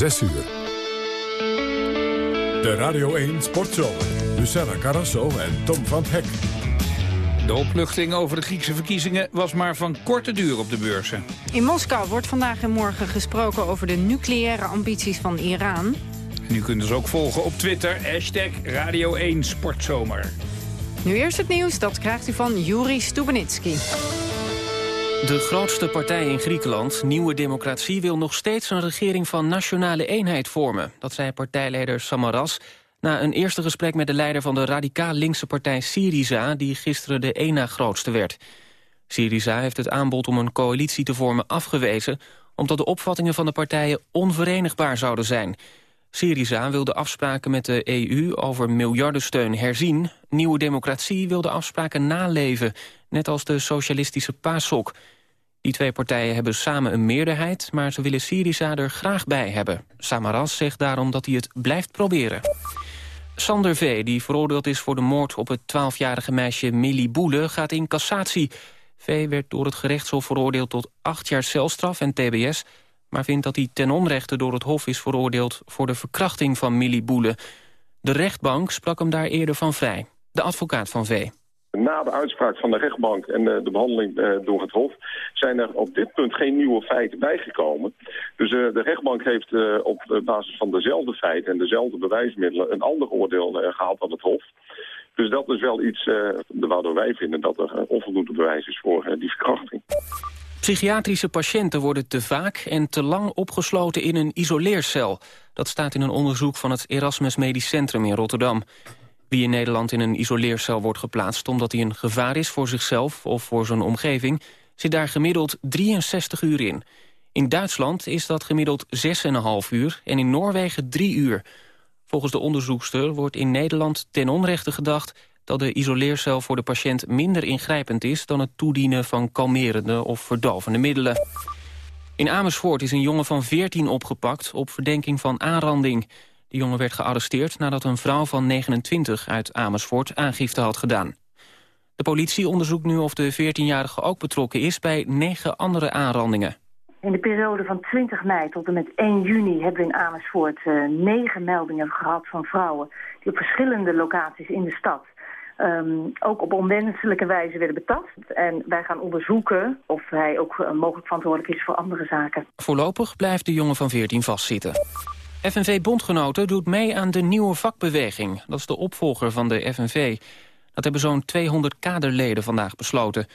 6 uur. De Radio 1 Sportshow. Luciana Carrasso en Tom van Hek. De opluchting over de Griekse verkiezingen was maar van korte duur op de beurzen. In Moskou wordt vandaag en morgen gesproken over de nucleaire ambities van Iran. En u kunt ons ook volgen op Twitter, hashtag Radio 1 Sportzomer. Nu eerst het nieuws, dat krijgt u van Juri Stubenitski. De grootste partij in Griekenland, Nieuwe Democratie... wil nog steeds een regering van nationale eenheid vormen. Dat zei partijleider Samaras na een eerste gesprek met de leider van de radicaal linkse partij Syriza... die gisteren de ena grootste werd. Syriza heeft het aanbod om een coalitie te vormen afgewezen... omdat de opvattingen van de partijen onverenigbaar zouden zijn. Syriza wil de afspraken met de EU over miljardensteun herzien. Nieuwe Democratie wil de afspraken naleven, net als de socialistische PASOK. Die twee partijen hebben samen een meerderheid... maar ze willen Syriza er graag bij hebben. Samaras zegt daarom dat hij het blijft proberen. Sander V., die veroordeeld is voor de moord op het 12-jarige meisje Millie Boele... gaat in cassatie. V. werd door het gerechtshof veroordeeld tot acht jaar celstraf en tbs... maar vindt dat hij ten onrechte door het hof is veroordeeld... voor de verkrachting van Millie Boele. De rechtbank sprak hem daar eerder van vrij. De advocaat van V. Na de uitspraak van de rechtbank en de, de behandeling eh, door het Hof... zijn er op dit punt geen nieuwe feiten bijgekomen. Dus uh, de rechtbank heeft op basis van dezelfde feiten en dezelfde bewijsmiddelen... een ander oordeel gehaald dan het Hof. Dus dat is wel iets waardoor wij vinden dat er onvoldoende bewijs is voor die verkrachting. Psychiatrische patiënten worden te vaak en te lang opgesloten in een isoleercel. Dat staat in een onderzoek van het Erasmus Medisch Centrum in Rotterdam. Wie in Nederland in een isoleercel wordt geplaatst... omdat hij een gevaar is voor zichzelf of voor zijn omgeving... zit daar gemiddeld 63 uur in. In Duitsland is dat gemiddeld 6,5 uur en in Noorwegen 3 uur. Volgens de onderzoekster wordt in Nederland ten onrechte gedacht... dat de isoleercel voor de patiënt minder ingrijpend is... dan het toedienen van kalmerende of verdovende middelen. In Amersfoort is een jongen van 14 opgepakt op verdenking van aanranding... De jongen werd gearresteerd nadat een vrouw van 29 uit Amersfoort aangifte had gedaan. De politie onderzoekt nu of de 14-jarige ook betrokken is bij negen andere aanrandingen. In de periode van 20 mei tot en met 1 juni hebben we in Amersfoort uh, negen meldingen gehad van vrouwen die op verschillende locaties in de stad um, ook op onwenselijke wijze werden betast. En wij gaan onderzoeken of hij ook uh, mogelijk verantwoordelijk is voor andere zaken. Voorlopig blijft de jongen van 14 vastzitten. FNV Bondgenoten doet mee aan de nieuwe vakbeweging. Dat is de opvolger van de FNV. Dat hebben zo'n 200 kaderleden vandaag besloten.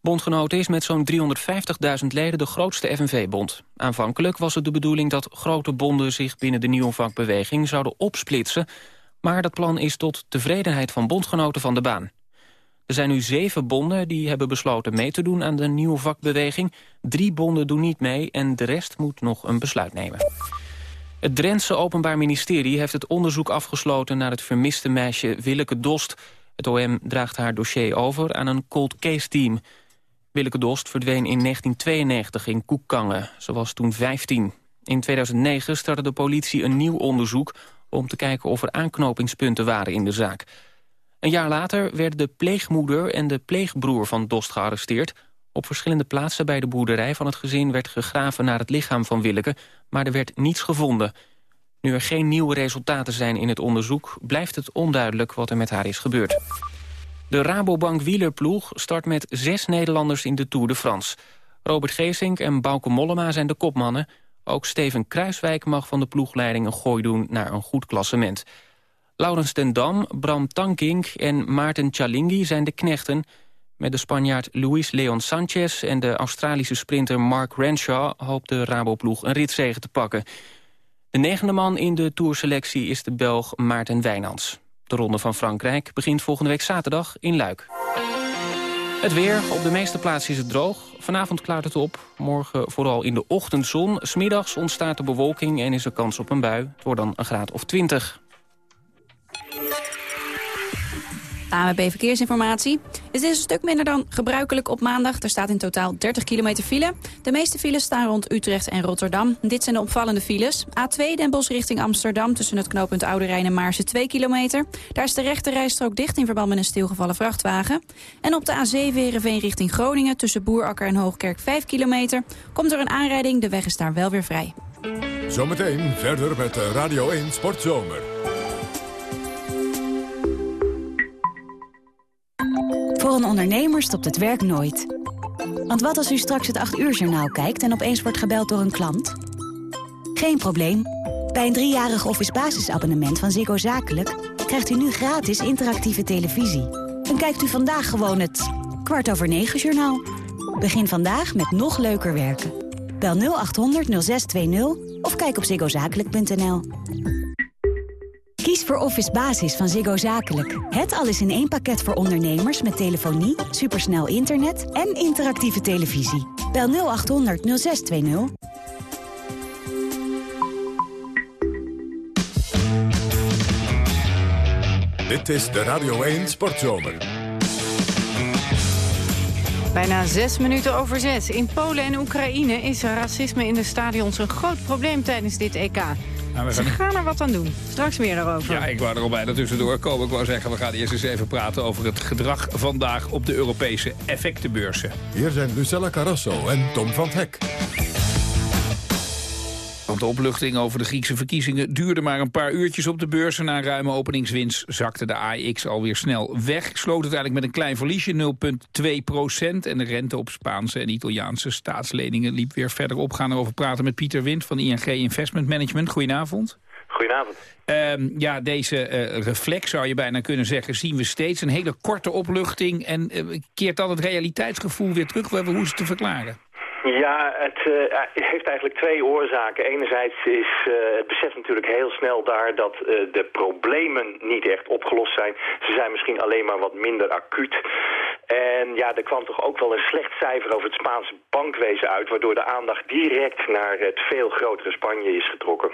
Bondgenoten is met zo'n 350.000 leden de grootste FNV-bond. Aanvankelijk was het de bedoeling dat grote bonden zich binnen de nieuwe vakbeweging zouden opsplitsen. Maar dat plan is tot tevredenheid van bondgenoten van de baan. Er zijn nu zeven bonden die hebben besloten mee te doen aan de nieuwe vakbeweging. Drie bonden doen niet mee en de rest moet nog een besluit nemen. Het Drentse Openbaar Ministerie heeft het onderzoek afgesloten... naar het vermiste meisje Willeke Dost. Het OM draagt haar dossier over aan een cold case team. Willeke Dost verdween in 1992 in Koekkangen. Ze was toen 15. In 2009 startte de politie een nieuw onderzoek... om te kijken of er aanknopingspunten waren in de zaak. Een jaar later werden de pleegmoeder en de pleegbroer van Dost gearresteerd... Op verschillende plaatsen bij de boerderij van het gezin werd gegraven naar het lichaam van Willeke, maar er werd niets gevonden. Nu er geen nieuwe resultaten zijn in het onderzoek, blijft het onduidelijk wat er met haar is gebeurd. De Rabobank wielerploeg start met zes Nederlanders in de Tour de France. Robert Geesink en Bauke Mollema zijn de kopmannen. Ook Steven Kruiswijk mag van de ploegleiding een gooi doen naar een goed klassement. Laurens ten Dam, Bram Tankink en Maarten Chalingi zijn de knechten... Met de Spanjaard Luis Leon Sanchez en de Australische sprinter Mark Renshaw... hoopt de Raboploeg een ritzege te pakken. De negende man in de tourselectie is de Belg Maarten Wijnands. De Ronde van Frankrijk begint volgende week zaterdag in Luik. Het weer. Op de meeste plaatsen is het droog. Vanavond klaart het op. Morgen vooral in de ochtendzon. Smiddags ontstaat de bewolking en is er kans op een bui. Het wordt dan een graad of 20. AMB Verkeersinformatie. Het is een stuk minder dan gebruikelijk op maandag. Er staat in totaal 30 kilometer file. De meeste files staan rond Utrecht en Rotterdam. Dit zijn de opvallende files. A2 Den Bosch richting Amsterdam tussen het knooppunt Oude Rijn en Maarse 2 kilometer. Daar is de rechte rijstrook dicht in verband met een stilgevallen vrachtwagen. En op de A7 Heerenveen richting Groningen tussen Boerakker en Hoogkerk 5 kilometer. Komt er een aanrijding, de weg is daar wel weer vrij. Zometeen verder met Radio 1 Sportzomer. Voor een ondernemer stopt het werk nooit. Want wat als u straks het 8 uur journaal kijkt en opeens wordt gebeld door een klant? Geen probleem. Bij een driejarig office basisabonnement van Ziggo Zakelijk... krijgt u nu gratis interactieve televisie. En kijkt u vandaag gewoon het kwart over negen journaal. Begin vandaag met nog leuker werken. Bel 0800 0620 of kijk op ziggozakelijk.nl. Kies voor Office Basis van Ziggo Zakelijk. Het alles in één pakket voor ondernemers met telefonie, supersnel internet en interactieve televisie. Bel 0800 0620. Dit is de Radio 1 Sportzomer. Bijna zes minuten over zes. In Polen en Oekraïne is racisme in de stadions een groot probleem tijdens dit EK. Nou, we Ze gaan... gaan er wat aan doen. Straks meer daarover. Ja, ik wou er al bijna tussendoor komen. Ik wou zeggen, we gaan eerst eens even praten over het gedrag vandaag op de Europese effectenbeurzen. Hier zijn Lucella Carrasso en Tom van Hek. Want de opluchting over de Griekse verkiezingen duurde maar een paar uurtjes op de beurs. En na een ruime openingswinst zakte de AX alweer snel weg. Sloot het eigenlijk met een klein verliesje, 0,2 procent. En de rente op Spaanse en Italiaanse staatsleningen liep weer verder op. We gaan erover praten met Pieter Wind van ING Investment Management. Goedenavond. Goedenavond. Ehm, ja, deze eh, reflex zou je bijna kunnen zeggen, zien we steeds. Een hele korte opluchting en eh, keert dan het realiteitsgevoel weer terug. Hoe is het te verklaren? Ja, het uh, heeft eigenlijk twee oorzaken. Enerzijds is uh, het besef natuurlijk heel snel daar dat de problemen niet echt opgelost zijn. Ze zijn misschien alleen maar wat minder acuut. En ja, er kwam toch ook wel een slecht cijfer over het Spaanse bankwezen uit... waardoor de aandacht direct naar het veel grotere Spanje is getrokken.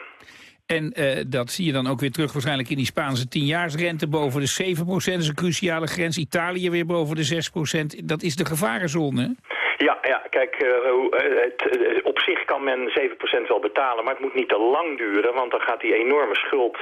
En dat zie je dan ook weer terug waarschijnlijk in die Spaanse tienjaarsrente boven de 7%. Dat is een cruciale grens. Italië weer boven de 6%. Dat is de gevarenzone. Ja, kijk, uh, het, uh, op zich kan men 7% wel betalen, maar het moet niet te lang duren, want dan gaat die enorme schuld,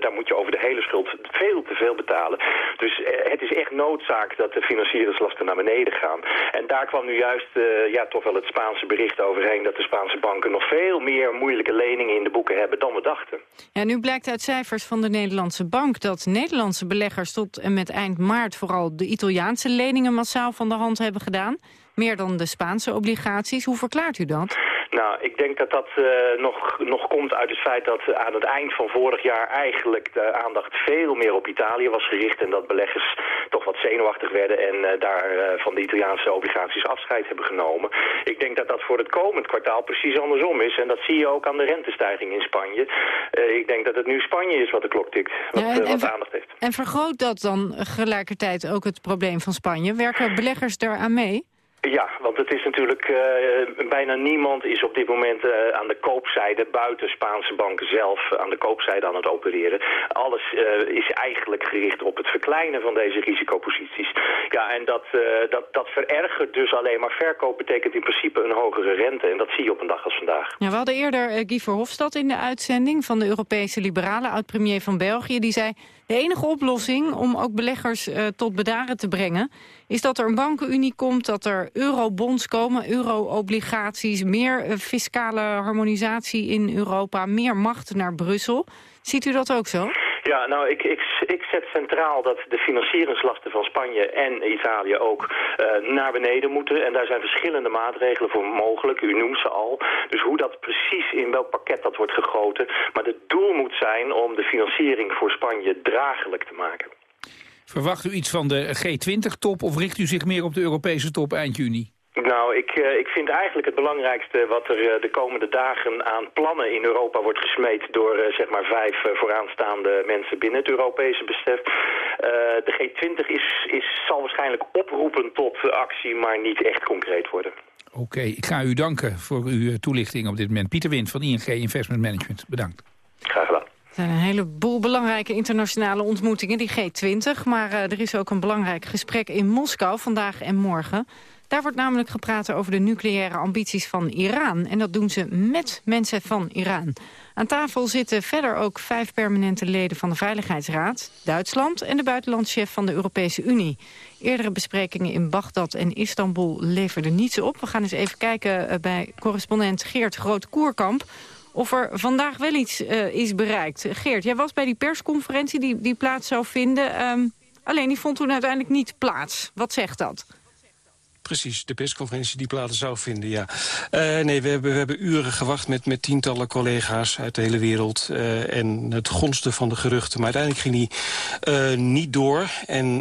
daar moet je over de hele schuld veel te veel betalen. Dus het is echt noodzaak dat de financieringslasten naar beneden gaan. En daar kwam nu juist ja, toch wel het Spaanse bericht overheen dat de Spaanse banken nog veel meer moeilijke leningen in de boeken hebben dan we dachten. Ja, nu blijkt uit cijfers van de Nederlandse bank dat Nederlandse beleggers tot en met eind maart vooral de Italiaanse leningen massaal van de hand hebben gedaan. Meer dan de Spaanse obligaties. Hoe verklaart u dat? Nou, ik denk dat dat uh, nog, nog komt uit het feit dat aan het eind van vorig jaar eigenlijk de aandacht veel meer op Italië was gericht en dat beleggers toch wat zenuwachtig werden en uh, daar uh, van de Italiaanse obligaties afscheid hebben genomen. Ik denk dat dat voor het komend kwartaal precies andersom is en dat zie je ook aan de rentestijging in Spanje. ik denk dat het nu Spanje is wat de klok tikt, wat, ja, en, wat aandacht heeft. En vergroot dat dan gelijkertijd ook het probleem van Spanje? Werken beleggers daaraan mee? Ja, want het is natuurlijk, uh, bijna niemand is op dit moment uh, aan de koopzijde, buiten Spaanse banken zelf, aan de koopzijde aan het opereren. Alles is eigenlijk gericht op het verkleinen van deze risicoposities. Ja, en dat, dat, dat verergert dus alleen maar verkoop betekent in principe een hogere rente. En dat zie je op een dag als vandaag. Ja, we hadden eerder Guy Verhofstadt in de uitzending van de Europese Liberalen, oud-premier van België. Die zei, de enige oplossing om ook beleggers tot bedaren te brengen is dat er een bankenunie komt, dat er eurobonds komen, euro-obligaties, meer uh, fiscale harmonisatie in Europa, meer macht naar Brussel. Ziet u dat ook zo? Ja, nou, ik, ik, ik zet centraal dat de financieringslasten van Spanje en Italië ook uh, naar beneden moeten. En daar zijn verschillende maatregelen voor mogelijk. U noemt ze al. Dus hoe dat precies in welk pakket dat wordt gegoten. Maar het doel moet zijn om de financiering voor Spanje draaglijk te maken. Verwacht u iets van de G20-top of richt u zich meer op de Europese top eind juni? Nou, ik, uh, ik vind eigenlijk het belangrijkste wat er uh, de komende dagen aan plannen in Europa wordt gesmeed door uh, zeg maar vijf vooraanstaande mensen binnen het Europese besef. de G20 is, is, zal waarschijnlijk oproepen tot actie, maar niet echt concreet worden. Oké, okay, ik ga u danken voor uw toelichting op dit moment. Pieter Wind van ING Investment Management, bedankt. Graag gedaan. Er zijn een heleboel belangrijke internationale ontmoetingen, die G20. Maar uh, er is ook een belangrijk gesprek in Moskou vandaag en morgen. Daar wordt namelijk gepraat over de nucleaire ambities van Iran. En dat doen ze met mensen van Iran. Aan tafel zitten verder ook vijf permanente leden van de Veiligheidsraad... Duitsland en de buitenlandchef van de Europese Unie. Eerdere besprekingen in Bagdad en Istanbul leverden niets op. We gaan eens even kijken bij correspondent Geert Groot-Koerkamp of er vandaag wel iets uh, is bereikt. Geert, jij was bij die persconferentie die, die plaats zou vinden. Um, alleen die vond toen uiteindelijk niet plaats. Wat zegt dat? Precies, de persconferentie die plaats zou vinden, ja. Uh, nee, we hebben, we hebben uren gewacht met, met tientallen collega's uit de hele wereld. Uh, en het gonste van de geruchten. Maar uiteindelijk ging die uh, niet door. En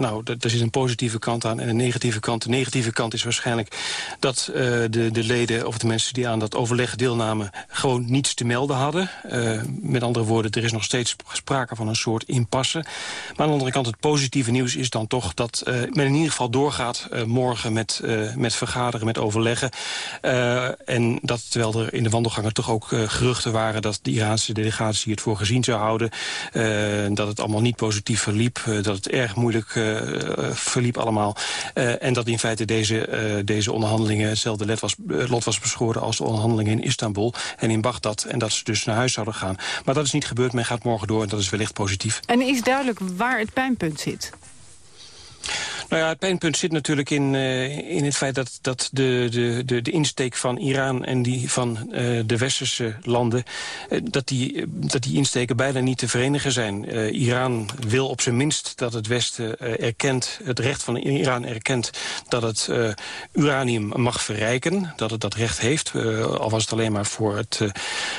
nou, er zit een positieve kant aan en een negatieve kant. De negatieve kant is waarschijnlijk dat de, de leden of de mensen die aan dat overleg deelnamen... gewoon niets te melden hadden. met andere woorden, er is nog steeds sprake van een soort impasse. Maar aan de andere kant, het positieve nieuws is dan toch dat men in ieder geval doorgaat morgen met, uh, met vergaderen, met overleggen. Uh, en dat terwijl er in de wandelgangen toch ook uh, geruchten waren... dat de Iraanse delegatie het voor gezien zou houden. dat het allemaal niet positief verliep. dat het erg moeilijk verliep allemaal. en dat in feite deze, deze onderhandelingen hetzelfde lot was, lot was beschoren... als de onderhandelingen in Istanbul en in Bagdad. En dat ze dus naar huis zouden gaan. Maar dat is niet gebeurd. Men gaat morgen door en dat is wellicht positief. En is duidelijk waar het pijnpunt zit? Nou ja, het pijnpunt zit natuurlijk in, uh, in het feit dat, dat de, de, de, de insteek van Iran en die van uh, de westerse landen, uh, dat, die, dat die insteken bijna niet te verenigen zijn. Iran wil op zijn minst dat het Westen erkent, het recht van Iran erkent dat het uranium mag verrijken, dat het dat recht heeft, al was het alleen maar voor het,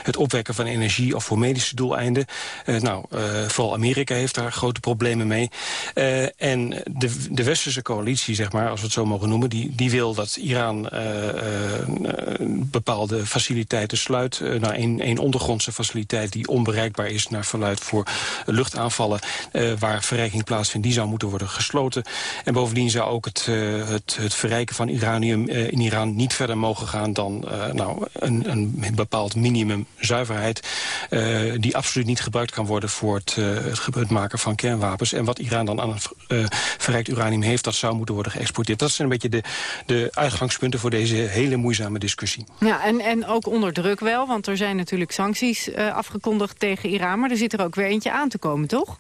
het opwekken van energie of voor medische doeleinden. nou, vooral Amerika heeft daar grote problemen mee. en de, de westerse coalitie, zeg maar, als we het zo mogen noemen... die, die wil dat Iran uh, uh, bepaalde faciliteiten sluit... Uh, naar een, een ondergrondse faciliteit die onbereikbaar is... naar verluid voor luchtaanvallen waar verrijking plaatsvindt... die zou moeten worden gesloten. En bovendien zou ook het, het, het verrijken van uranium in Iran... niet verder mogen gaan dan nou, een, een bepaald minimum zuiverheid... die absoluut niet gebruikt kan worden voor het, het, het maken van kernwapens. En wat Iran dan aan het verrijkt uranium heeft, dat zou moeten worden geëxporteerd. Dat zijn een beetje de, de uitgangspunten voor deze hele moeizame discussie. Ja, en, en ook onder druk wel, want er zijn natuurlijk sancties uh, afgekondigd tegen Iran... maar er zit er ook weer eentje aan te komen, toch?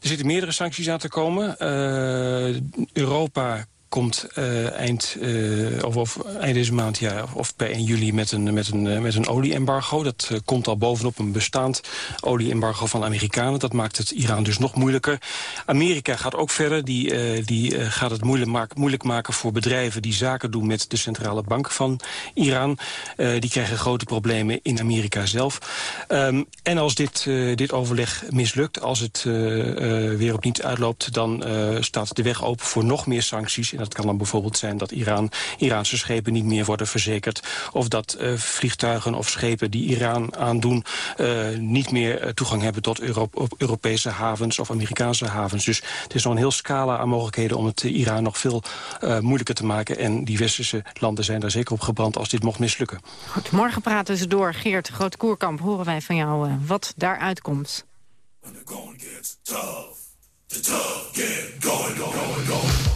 Er zitten meerdere sancties aan te komen. Uh, Europa komt uh, eind, uh, of, of, eind deze maand, ja, of bij 1 juli met een, met een, uh, met een olie-embargo. Dat komt al bovenop een bestaand olie-embargo van Amerikanen. Dat maakt het Iran dus nog moeilijker. Amerika gaat ook verder. Die, die gaat het moeilijk, maak, moeilijk maken voor bedrijven die zaken doen met de centrale bank van Iran. die krijgen grote problemen in Amerika zelf. Um, en als dit, dit overleg mislukt, als het weer op niet uitloopt... dan staat de weg open voor nog meer sancties dat kan dan bijvoorbeeld zijn dat Iran, Iraanse schepen niet meer worden verzekerd. Of dat uh, vliegtuigen of schepen die Iran aandoen... Uh, niet meer uh, toegang hebben tot Euro Europese havens of Amerikaanse havens. Dus het is nog een heel scala aan mogelijkheden om het Iran nog veel moeilijker te maken. En die westerse landen zijn daar zeker op gebrand als dit mocht mislukken. Goed, morgen praten ze door. Geert Groot-Koerkamp, horen wij van jou wat daaruit komt. When the going gets tough, the tough get going, going, going,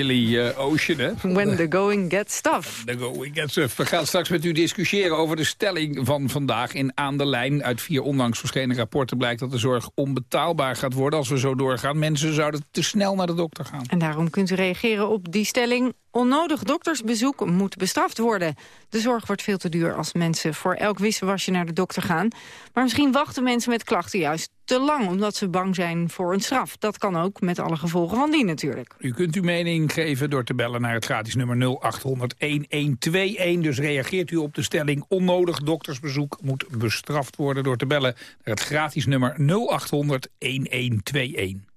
Billy uh, Ocean, hè? When the going gets tough. The going gets tough. We gaan straks met u discussiëren over de stelling van vandaag in Aan de Lijn. Uit vier onlangs verschenen rapporten blijkt dat de zorg onbetaalbaar gaat worden als we zo doorgaan. Mensen zouden te snel naar de dokter gaan. En daarom kunt u reageren op die stelling. Onnodig doktersbezoek moet bestraft worden. De zorg wordt veel te duur als mensen voor elk wisselwasje naar de dokter gaan. Maar misschien wachten mensen met klachten juist te lang... omdat ze bang zijn voor een straf. Dat kan ook met alle gevolgen van die natuurlijk. U kunt uw mening geven door te bellen naar het gratis nummer 0800-1121. Dus reageert u op de stelling onnodig doktersbezoek moet bestraft worden... door te bellen naar het gratis nummer 0800-1121.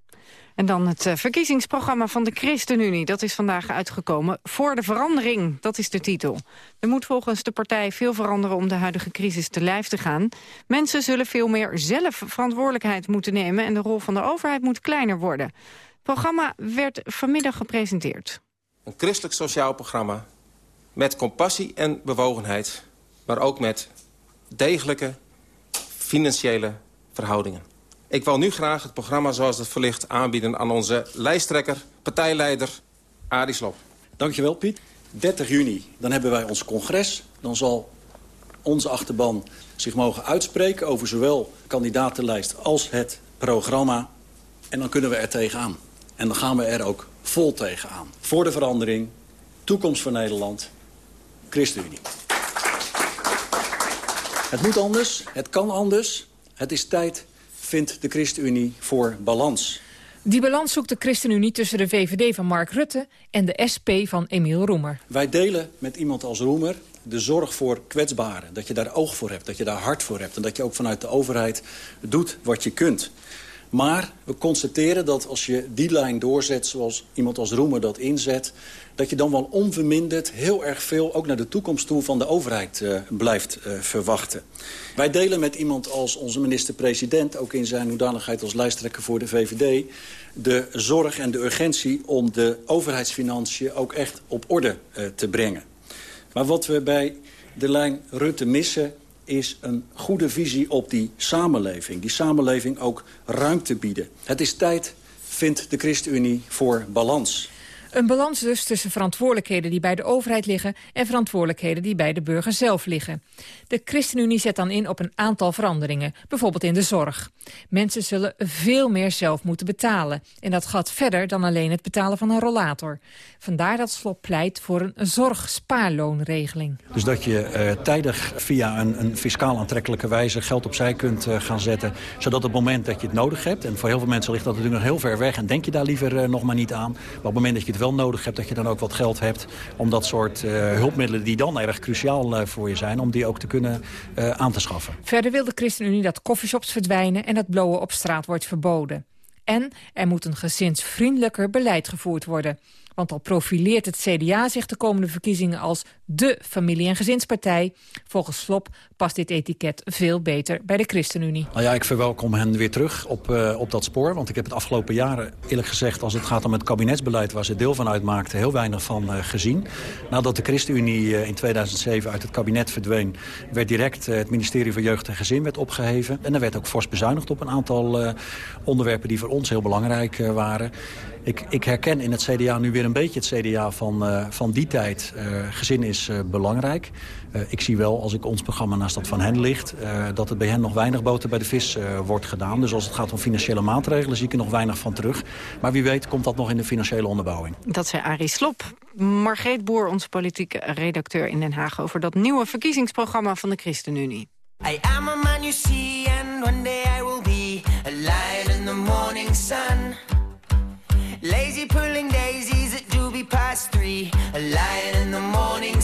En dan het eh, verkiezingsprogramma van de ChristenUnie. Dat is vandaag uitgekomen. Voor de verandering, dat is de titel. Er moet volgens de partij veel veranderen om de huidige crisis te lijf te gaan. Mensen zullen veel meer zelf verantwoordelijkheid moeten nemen... en de rol van de overheid moet kleiner worden. Het programma werd vanmiddag gepresenteerd. Een christelijk sociaal programma met compassie en bewogenheid... maar ook met degelijke financiële verhoudingen. Ik wil nu graag het programma zoals het verlicht aanbieden aan onze lijsttrekker, partijleider Arie Slob. Dankjewel Piet. 30 juni, dan hebben wij ons congres. Dan zal onze achterban zich mogen uitspreken over zowel kandidatenlijst als het programma. En dan kunnen we er tegenaan. En dan gaan we er ook vol tegenaan. Voor de verandering, toekomst van Nederland, ChristenUnie. Het moet anders, het kan anders. Het is tijd vindt de ChristenUnie voor balans. Die balans zoekt de ChristenUnie tussen de VVD van Mark Rutte... en de SP van Emiel Roemer. Wij delen met iemand als Roemer de zorg voor kwetsbaren. Dat je daar oog voor hebt, dat je daar hart voor hebt... en dat je ook vanuit de overheid doet wat je kunt. Maar we constateren dat als je die lijn doorzet zoals iemand als Roemer dat inzet... dat je dan wel onverminderd heel erg veel ook naar de toekomst toe van de overheid uh, blijft uh, verwachten. Wij delen met iemand als onze minister-president, ook in zijn hoedanigheid als lijsttrekker voor de VVD... de zorg en de urgentie om de overheidsfinanciën ook echt op orde uh, te brengen. Maar wat we bij de lijn Rutte missen is een goede visie op die samenleving. Die samenleving ook ruimte bieden. Het is tijd, vindt de ChristenUnie, voor balans. Een balans dus tussen verantwoordelijkheden die bij de overheid liggen... en verantwoordelijkheden die bij de burger zelf liggen. De ChristenUnie zet dan in op een aantal veranderingen, bijvoorbeeld in de zorg. Mensen zullen veel meer zelf moeten betalen. En dat gaat verder dan alleen het betalen van een rollator. Vandaar dat Slop pleit voor een zorgspaarloonregeling. Dus dat je uh, tijdig via een, een, fiscaal aantrekkelijke wijze geld opzij kunt uh, gaan zetten... zodat op het moment dat je het nodig hebt... en voor heel veel mensen ligt dat natuurlijk nog heel ver weg... en denk je daar liever uh, nog maar niet aan... maar op het moment dat je het nodig hebt... dat je dan ook wat geld hebt om dat soort hulpmiddelen... die dan erg cruciaal voor je zijn, om die ook te kunnen aan te schaffen. Verder wil de ChristenUnie dat coffeeshops verdwijnen... en dat blowen op straat wordt verboden. En er moet een gezinsvriendelijker beleid gevoerd worden. Want al profileert het CDA zich de komende verkiezingen als de familie- en gezinspartij. Volgens Slop past dit etiket veel beter bij de ChristenUnie. Nou ja, ik verwelkom hen weer terug op, uh, op dat spoor. Want ik heb het afgelopen jaren, eerlijk gezegd, als het gaat om het kabinetsbeleid... waar ze deel van uitmaakten, heel weinig van uh, gezien. Nadat de ChristenUnie uh, in 2007 uit het kabinet verdween... werd direct het ministerie van Jeugd en Gezin werd opgeheven. En er werd ook fors bezuinigd op een aantal onderwerpen... die voor ons heel belangrijk waren. Ik, ik, herken in het CDA nu weer een beetje het CDA van, van die tijd. Gezin is uh, belangrijk. ik zie wel, als ik ons programma naast dat van hen ligt... dat er bij hen nog weinig boter bij de vis wordt gedaan. Dus als het gaat om financiële maatregelen zie ik er nog weinig van terug. Maar wie weet komt dat nog in de financiële onderbouwing. Dat zei Arie Slop. Margreet Boer, onze politieke redacteur in Den Haag... over dat nieuwe verkiezingsprogramma van de ChristenUnie. I am a man you see and one day I will be a lion in the morning sun. Lazy pulling daisies at doobie past three, a lion in the morning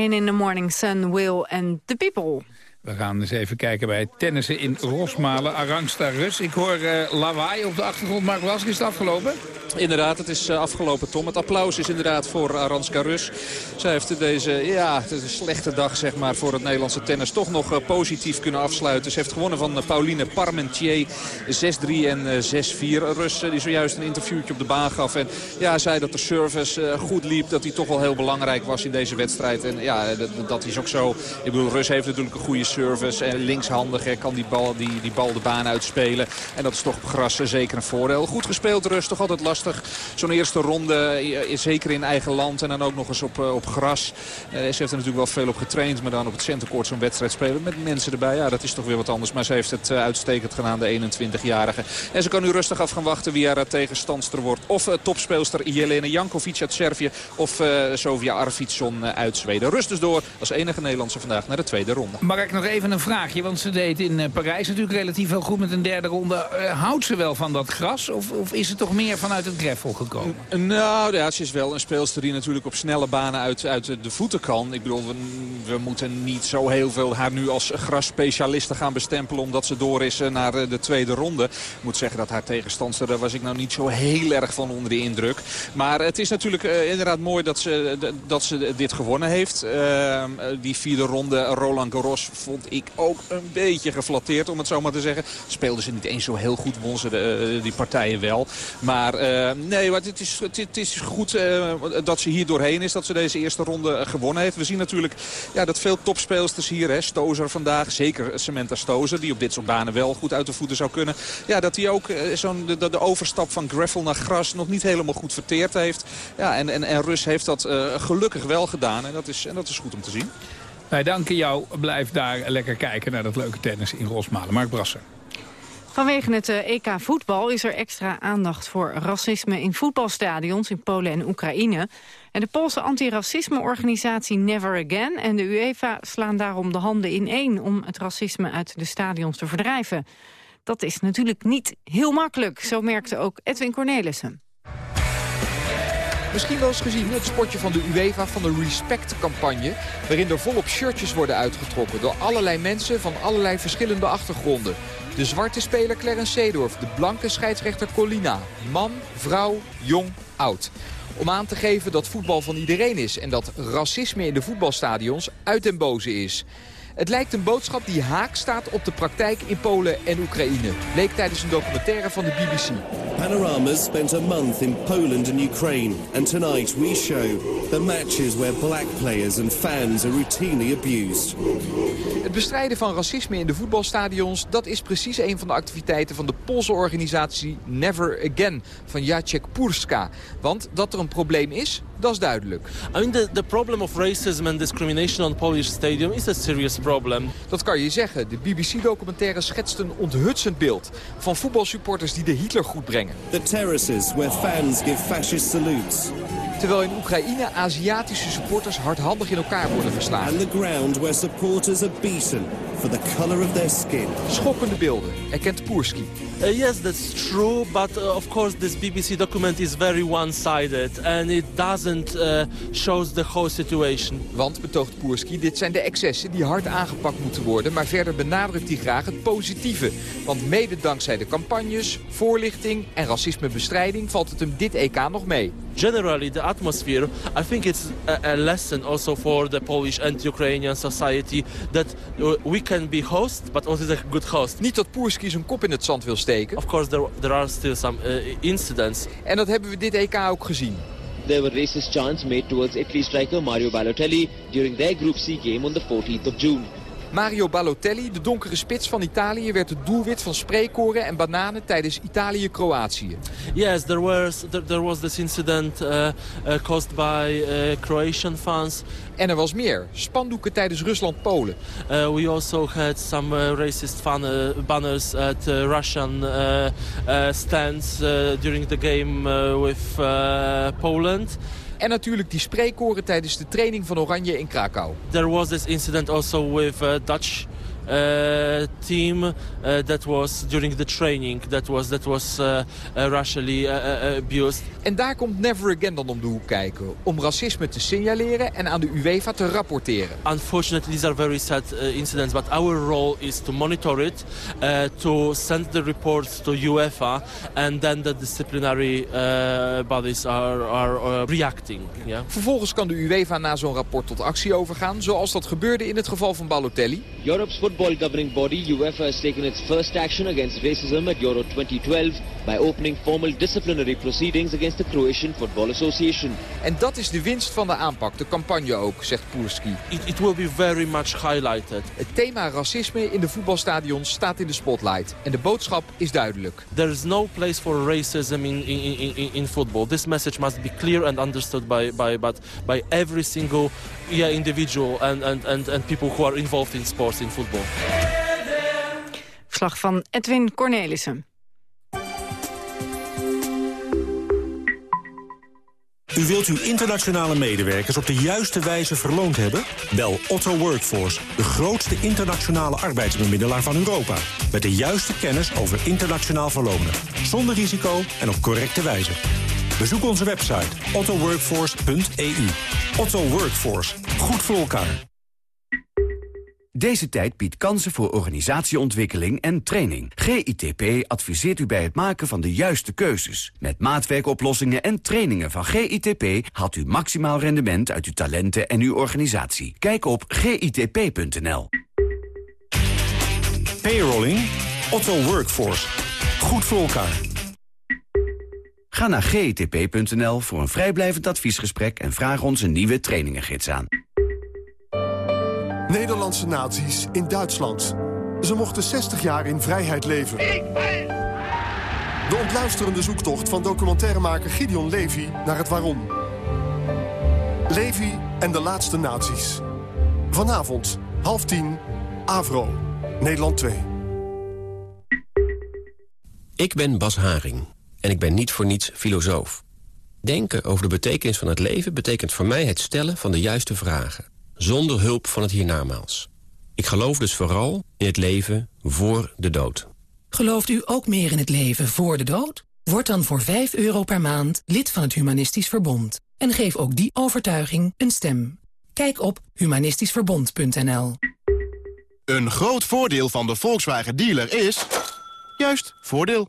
Lion in the Morning Sun, Will and the People. We gaan eens even kijken bij tennissen in Rosmalen. Arangsta Rus. Ik hoor eh, lawaai op de achtergrond. Mark Wask, is het afgelopen? Inderdaad, het is eh, afgelopen, Tom. Het applaus is inderdaad voor Aranska Rus. Zij heeft deze, ja, een slechte dag zeg maar, voor het Nederlandse tennis toch nog eh, positief kunnen afsluiten. Ze heeft gewonnen van Pauline Parmentier 6-3 en eh, 6-4. Rus die zojuist een interviewtje op de baan gaf. En ja, zei dat de service goed liep, dat hij toch wel heel belangrijk was in deze wedstrijd. En ja, dat, dat is ook zo. Ik bedoel, Rus heeft natuurlijk een goede service. En linkshandig hè, kan die bal, die, die bal de baan uitspelen. En dat is toch op gras zeker een voordeel. Goed gespeeld Rus, toch altijd lastig. Zo'n eerste ronde, eh, zeker in eigen land en dan ook nog eens op, eh, op gras. Eh, ze heeft er natuurlijk wel veel op getraind, maar dan op het centercourt zo'n wedstrijd spelen met mensen erbij. Ja, dat is toch weer wat anders. Maar ze heeft het uitstekend gedaan, de 21-jarige. En ze kan nu rustig af gaan wachten wie haar tegenstandster wordt. Of topspeelster Jelena Jankovic uit Servië of uh, Sofia Arvidsson uit Zweden. Rust dus door als enige Nederlandse vandaag naar de tweede ronde. Mark, nog even een vraagje, want ze deed in uh, Parijs natuurlijk relatief wel goed met een derde ronde. Uh, houdt ze wel van dat gras of, of, is het toch meer vanuit het greffel gekomen? Nou, ja, ze is wel een speelster die natuurlijk op snelle banen uit, uit de voeten kan. Ik bedoel, we, moeten niet zo heel veel haar nu als grasspecialiste gaan bestempelen... omdat ze door is naar de tweede ronde. Ik moet zeggen dat haar tegenstandster, daar was ik nou niet zo heel erg van onder de indruk. Maar het is natuurlijk inderdaad mooi dat ze, dat ze dit gewonnen heeft. Uh, die vierde ronde, Roland Garros, vond ik ook een beetje geflatteerd, om het zo maar te zeggen. Speelden ze niet eens zo heel goed, won uh, die partijen wel. Maar nee, maar het is, het, is goed dat ze hier doorheen is, dat ze deze eerste ronde gewonnen heeft. We zien natuurlijk ja, dat veel topspeelsters hier, hè, Stozer vandaag, zeker Samantha Stozer, die op dit soort banen wel goed uit de voeten zou kunnen. Ja, dat hij ook zo'n de, de, overstap van gravel naar gras nog niet helemaal goed verteerd heeft. Ja, en, en, en Rus heeft dat gelukkig wel gedaan en dat, is, en dat is goed om te zien. Wij danken jou. Blijf daar lekker kijken naar dat leuke tennis in Rosmalen. Mark Brasser. Vanwege het EK voetbal is er extra aandacht voor racisme in voetbalstadions in Polen en Oekraïne. En de Poolse antiracismeorganisatie Never Again en de UEFA slaan daarom de handen ineen om het racisme uit de stadions te verdrijven. Dat is natuurlijk niet heel makkelijk, zo merkte ook Edwin Cornelissen. Misschien wel eens gezien het spotje van de UEFA van de Respect-campagne... waarin er volop shirtjes worden uitgetrokken door allerlei mensen van allerlei verschillende achtergronden. De zwarte speler Clarence Seedorf, de blanke scheidsrechter Colina. Man, vrouw, jong, oud. Om aan te geven dat voetbal van iedereen is en dat racisme in de voetbalstadions uit den boze is. Het lijkt een boodschap die haak staat op de praktijk in Polen en Oekraïne. Bleek tijdens een documentaire van de BBC. Panorama spent a month in Poland and Ukraine. And tonight we show the matches where black players and fans are routinely abused. Het bestrijden van racisme in de voetbalstadions... dat is precies een van de activiteiten van de Poolse organisatie Never Again van Jacek Purska. Want dat er een probleem is, dat is duidelijk. I mean, the, the problem of racism and discrimination on Polish stadium is a serious problem. Dat kan je zeggen. De BBC-documentaire schetst een onthutsend beeld van voetbalsupporters die de Hitler goed brengen. The terraces where fans give fascist salutes. Terwijl in Oekraïne Aziatische supporters hardhandig in elkaar worden geslagen. And the ground where supporters are beaten, for the color of their skin. Schokkende beelden, erkent Poerski. Uh, yes, that's true, but uh, of course this BBC document is very one-sided and it doesn't uh, shows the whole situation. Want, betoogt Poerski, dit zijn de excessen die hard aangepakt moeten worden, maar verder benadrukt hij graag het positieve. Want mede dankzij de campagnes, voorlichting en racismebestrijding valt het hem dit EK nog mee. Generally, the atmosphere, I think it's a, a lesson also for the Polish and Ukrainian society that uh, we can be host, but also a good host. Niet dat Poerski zijn kop in het zand wil steken. Of course, there, there are still some uh, incidents. En dat hebben we dit EK ook gezien. There were racist chants made towards Italy striker Mario Balotelli during their Group C game on the 14th of June. Mario Balotelli, de donkere spits van Italië, werd het doelwit van spreekkoren en bananen tijdens Italië-Kroatië. Yes, there was there, was this incident uh, uh, caused by uh, Croatian fans. En er was meer. Spandoeken tijdens Rusland-Polen. Uh, we also had some uh, racist fan, banners at Russian stands during the game with Poland. En natuurlijk die spreekkoren tijdens de training van Oranje in Krakau. There was this incident also with Dutch uh, team uh, that was during the training that was that was uh, racially abused. En daar komt Never Again dan om de hoek kijken. Om racisme te signaleren en aan de UEFA te rapporteren. Unfortunately, these are very sad incidents, but our role is to monitor it, to send the reports to UEFA, and then the disciplinary bodies are, are reacting. Yeah. Vervolgens kan de UEFA na zo'n rapport tot actie overgaan, zoals dat gebeurde in het geval van Balotelli. Europe's football governing body, UEFA, has taken its first action against racism at Euro 2012 by opening formal disciplinary proceedings against the Croatian Football Association. En dat is de winst van de aanpak, de campagne ook, zegt Poerski. It, it will be very much highlighted. Het thema racisme in de voetbalstadions staat in de spotlight. En de boodschap is duidelijk. There is no place for racism in, in, in, in football. This message must be clear and understood by, by, by, by every single yeah, individual and, and, and, and people who are involved in sports, in football. Verslag van Edwin Cornelissen. U wilt uw internationale medewerkers op de juiste wijze verloond hebben? Bel Otto Workforce, de grootste internationale arbeidsbemiddelaar van Europa. Met de juiste kennis over internationaal verlonen. Zonder risico en op correcte wijze. Bezoek onze website ottoworkforce.eu. Otto Workforce. Goed voor elkaar. Deze tijd biedt kansen voor organisatieontwikkeling en training. GITP adviseert u bij het maken van de juiste keuzes. Met maatwerkoplossingen en trainingen van GITP... haalt u maximaal rendement uit uw talenten en uw organisatie. Kijk op gitp.nl. Payrolling. Otto Workforce. Goed voor elkaar. Ga naar gitp.nl voor een vrijblijvend adviesgesprek... en vraag ons een nieuwe trainingengids aan. Nederlandse nazi's in Duitsland. Ze mochten 60 jaar in vrijheid leven. De ontluisterende zoektocht van documentairemaker Gideon Levy naar het waarom. Levy en de laatste nazi's. Vanavond, half tien, Avro, Nederland 2. Ik ben Bas Haring en ik ben niet voor niets filosoof. Denken over de betekenis van het leven betekent voor mij het stellen van de juiste vragen zonder hulp van het hiernamaals. Ik geloof dus vooral in het leven voor de dood. Gelooft u ook meer in het leven voor de dood? Word dan voor 5 euro per maand lid van het Humanistisch Verbond. En geef ook die overtuiging een stem. Kijk op humanistischverbond.nl Een groot voordeel van de Volkswagen dealer is... juist, voordeel.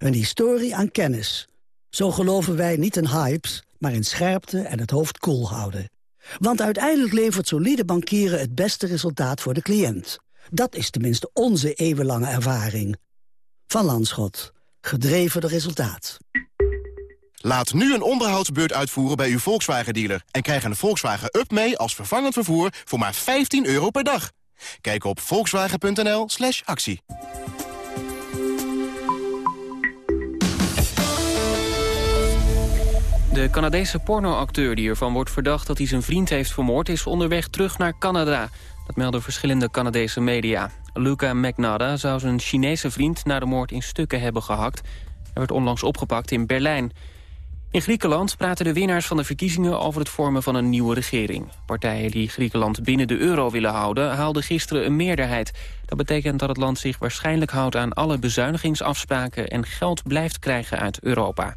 Een historie aan kennis. Zo geloven wij niet in hypes, maar in scherpte en het hoofd koel houden. Want uiteindelijk levert solide bankieren het beste resultaat voor de cliënt. Dat is tenminste onze eeuwenlange ervaring. Van Landschot. Gedreven door resultaat. Laat nu een onderhoudsbeurt uitvoeren bij uw Volkswagen-dealer... en krijg een Volkswagen Up mee als vervangend vervoer voor maar 15 euro per dag. Kijk op volkswagen.nl actie. De Canadese pornoacteur die ervan wordt verdacht dat hij zijn vriend heeft vermoord... is onderweg terug naar Canada. Dat melden verschillende Canadese media. Luca McNada zou zijn Chinese vriend na de moord in stukken hebben gehakt. Hij werd onlangs opgepakt in Berlijn. In Griekenland praten de winnaars van de verkiezingen over het vormen van een nieuwe regering. Partijen die Griekenland binnen de euro willen houden haalden gisteren een meerderheid. Dat betekent dat het land zich waarschijnlijk houdt aan alle bezuinigingsafspraken en geld blijft krijgen uit Europa.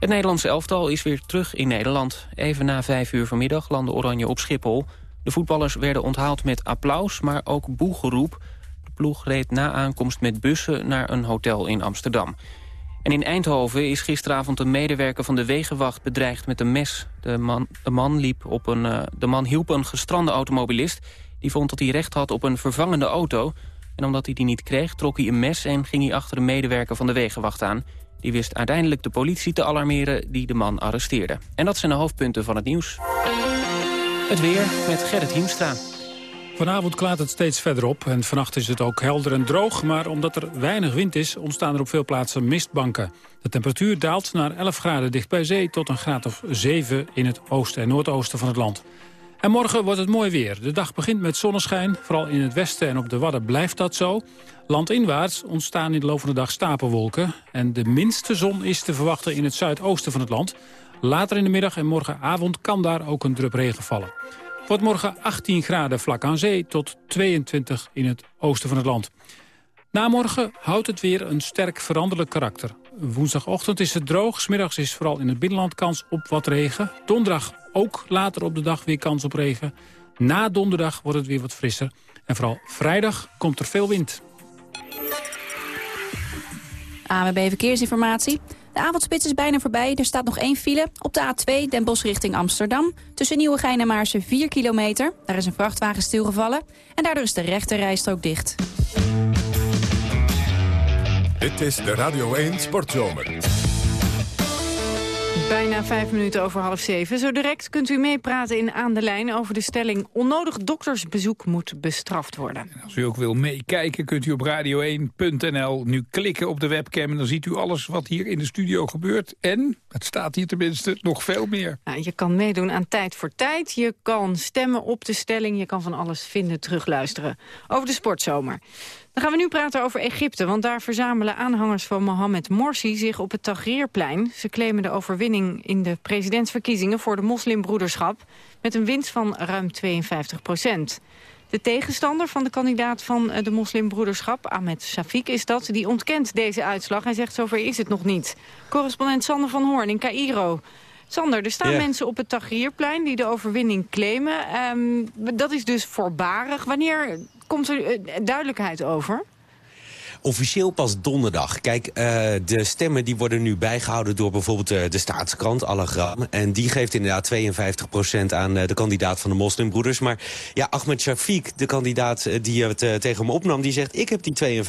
Het Nederlandse elftal is weer terug in Nederland. Even na vijf uur vanmiddag landde Oranje op Schiphol. De voetballers werden onthaald met applaus, maar ook boegeroep. De ploeg reed na aankomst met bussen naar een hotel in Amsterdam. En in Eindhoven is gisteravond een medewerker van de Wegenwacht bedreigd met een mes. De man, de man, liep op een, uh, de man hielp een gestrande automobilist. Die vond dat hij recht had op een vervangende auto. En omdat hij die niet kreeg, trok hij een mes en ging hij achter een medewerker van de Wegenwacht aan. Die wist uiteindelijk de politie te alarmeren die de man arresteerde. En dat zijn de hoofdpunten van het nieuws. Het weer met Gerrit Hiemstra. Vanavond klaart het steeds verder op en vannacht is het ook helder en droog... maar omdat er weinig wind is, ontstaan er op veel plaatsen mistbanken. De temperatuur daalt naar 11 graden dicht bij zee... tot een graad of 7 in het oosten en noordoosten van het land. En morgen wordt het mooi weer. De dag begint met zonneschijn. Vooral in het westen en op de Wadden blijft dat zo. Landinwaarts ontstaan in de loop van de dag stapelwolken. En de minste zon is te verwachten in het zuidoosten van het land. Later in de middag en morgenavond kan daar ook een drup regen vallen. Wordt morgen 18 graden vlak aan zee tot 22 in het oosten van het land. Na morgen houdt het weer een sterk veranderlijk karakter. Woensdagochtend is het droog. Smiddags is vooral in het binnenland kans op wat regen. Donderdag ook later op de dag weer kans op regen. Na donderdag wordt het weer wat frisser. En vooral vrijdag komt er veel wind. AMB Verkeersinformatie. De avondspits is bijna voorbij. Er staat nog één file op de A2 Den Bosch richting Amsterdam. Tussen Nieuwegein en Maarsen 4 kilometer. Daar is een vrachtwagen stilgevallen. En daardoor is de rechte rijstrook dicht. Dit is de Radio 1 Sportzomer. Bijna vijf minuten over half zeven. Zo direct kunt u meepraten in Aan de Lijn over de stelling... onnodig doktersbezoek moet bestraft worden. Als u ook wil meekijken kunt u op radio1.nl nu klikken op de webcam... en dan ziet u alles wat hier in de studio gebeurt. En, het staat hier tenminste, nog veel meer. Nou, je kan meedoen aan Tijd voor Tijd. Je kan stemmen op de stelling. Je kan van alles vinden, terugluisteren. Over de sportzomer. Dan gaan we nu praten over Egypte, want daar verzamelen aanhangers van Mohammed Morsi zich op het Tahrirplein. Ze claimen de overwinning in de presidentsverkiezingen voor de moslimbroederschap met een winst van ruim 52 procent. De tegenstander van de kandidaat van eh, de moslimbroederschap, Ahmed Shafiq is dat, die ontkent deze uitslag en zegt zover is het nog niet. Correspondent Sander van Hoorn in Cairo. Sander, er staan mensen op het Tahrirplein die de overwinning claimen. Um, dat is dus voorbarig. Wanneer komt er eh, duidelijkheid over? Officieel pas donderdag. Kijk, uh, de stemmen die worden nu bijgehouden door bijvoorbeeld uh, de staatskrant, Allegram. En die geeft inderdaad 52% aan uh, de kandidaat van de moslimbroeders. Maar ja, Ahmed Shafiq, de kandidaat die het tegen hem opnam, die zegt... ik heb die 52%.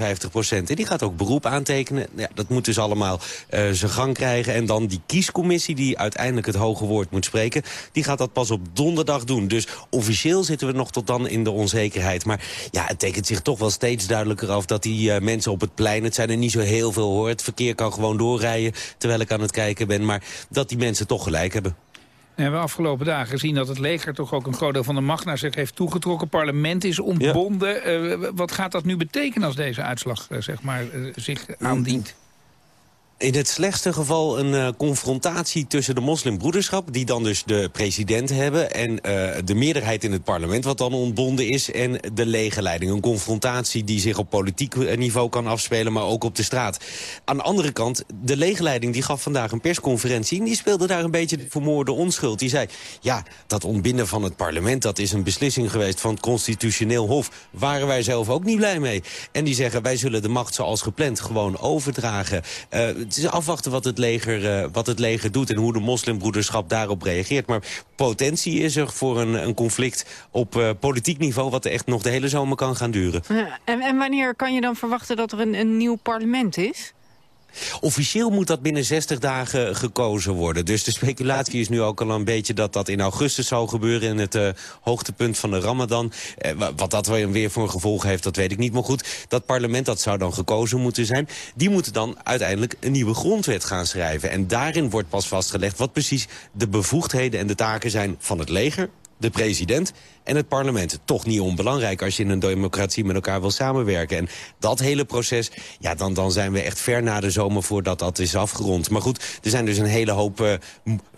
En die gaat ook beroep aantekenen. Ja, dat moet dus allemaal zijn gang krijgen. En dan die kiescommissie die uiteindelijk het hoge woord moet spreken... die gaat dat pas op donderdag doen. Dus officieel zitten we nog tot dan in de onzekerheid. Maar ja, het tekent zich toch wel steeds duidelijker af dat die mensen op het plein. Het zijn er niet zo heel veel hoor. Het verkeer kan gewoon doorrijden terwijl ik aan het kijken ben. Maar dat die mensen toch gelijk hebben. We hebben afgelopen dagen gezien dat het leger toch ook een groot deel van de macht naar zich heeft toegetrokken. Parlement is ontbonden. Uh, wat gaat dat nu betekenen als deze uitslag uh, zeg maar, uh, zich aandient? In het slechtste geval een uh, confrontatie tussen de moslimbroederschap... die dan dus de president hebben... en uh, de meerderheid in het parlement wat dan ontbonden is... en de legerleiding. Een confrontatie die zich op politiek eh, niveau kan afspelen... maar ook op de straat. Aan de andere kant, de legerleiding die gaf vandaag een persconferentie... en die speelde daar een beetje de vermoorde onschuld. Die zei, ja, dat ontbinden van het parlement... dat is een beslissing geweest van het constitutioneel hof. Waren wij zelf ook niet blij mee. En die zeggen, wij zullen de macht zoals gepland gewoon overdragen... het is afwachten wat het, leger, uh, wat het leger doet... en hoe de moslimbroederschap daarop reageert. Maar potentie is er voor een, een conflict op uh, politiek niveau... wat echt nog de hele zomer kan gaan duren. Ja, en, en wanneer kan je dan verwachten dat er een, een nieuw parlement is? Officieel moet dat binnen 60 dagen gekozen worden. Dus de speculatie is nu ook al een beetje dat dat in augustus zou gebeuren... in het uh, hoogtepunt van de ramadan. Uh, wat dat weer voor een gevolg heeft, dat weet ik niet. Maar goed, dat parlement dat zou dan gekozen moeten zijn. Die moeten dan uiteindelijk een nieuwe grondwet gaan schrijven. En daarin wordt pas vastgelegd wat precies de bevoegdheden en de taken zijn van het leger de president en het parlement. Toch niet onbelangrijk als je in een democratie met elkaar wil samenwerken. En dat hele proces, ja, dan, dan zijn we echt ver na de zomer voordat dat is afgerond. Maar goed, er zijn dus een hele hoop uh,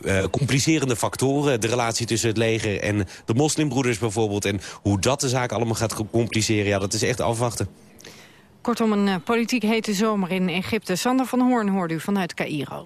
uh, complicerende factoren. De relatie tussen het leger en de moslimbroeders bijvoorbeeld. En hoe dat de zaak allemaal gaat compliceren, ja, dat is echt afwachten. Kortom, een uh, politiek hete zomer in Egypte. Sander van Hoorn hoort u vanuit Cairo.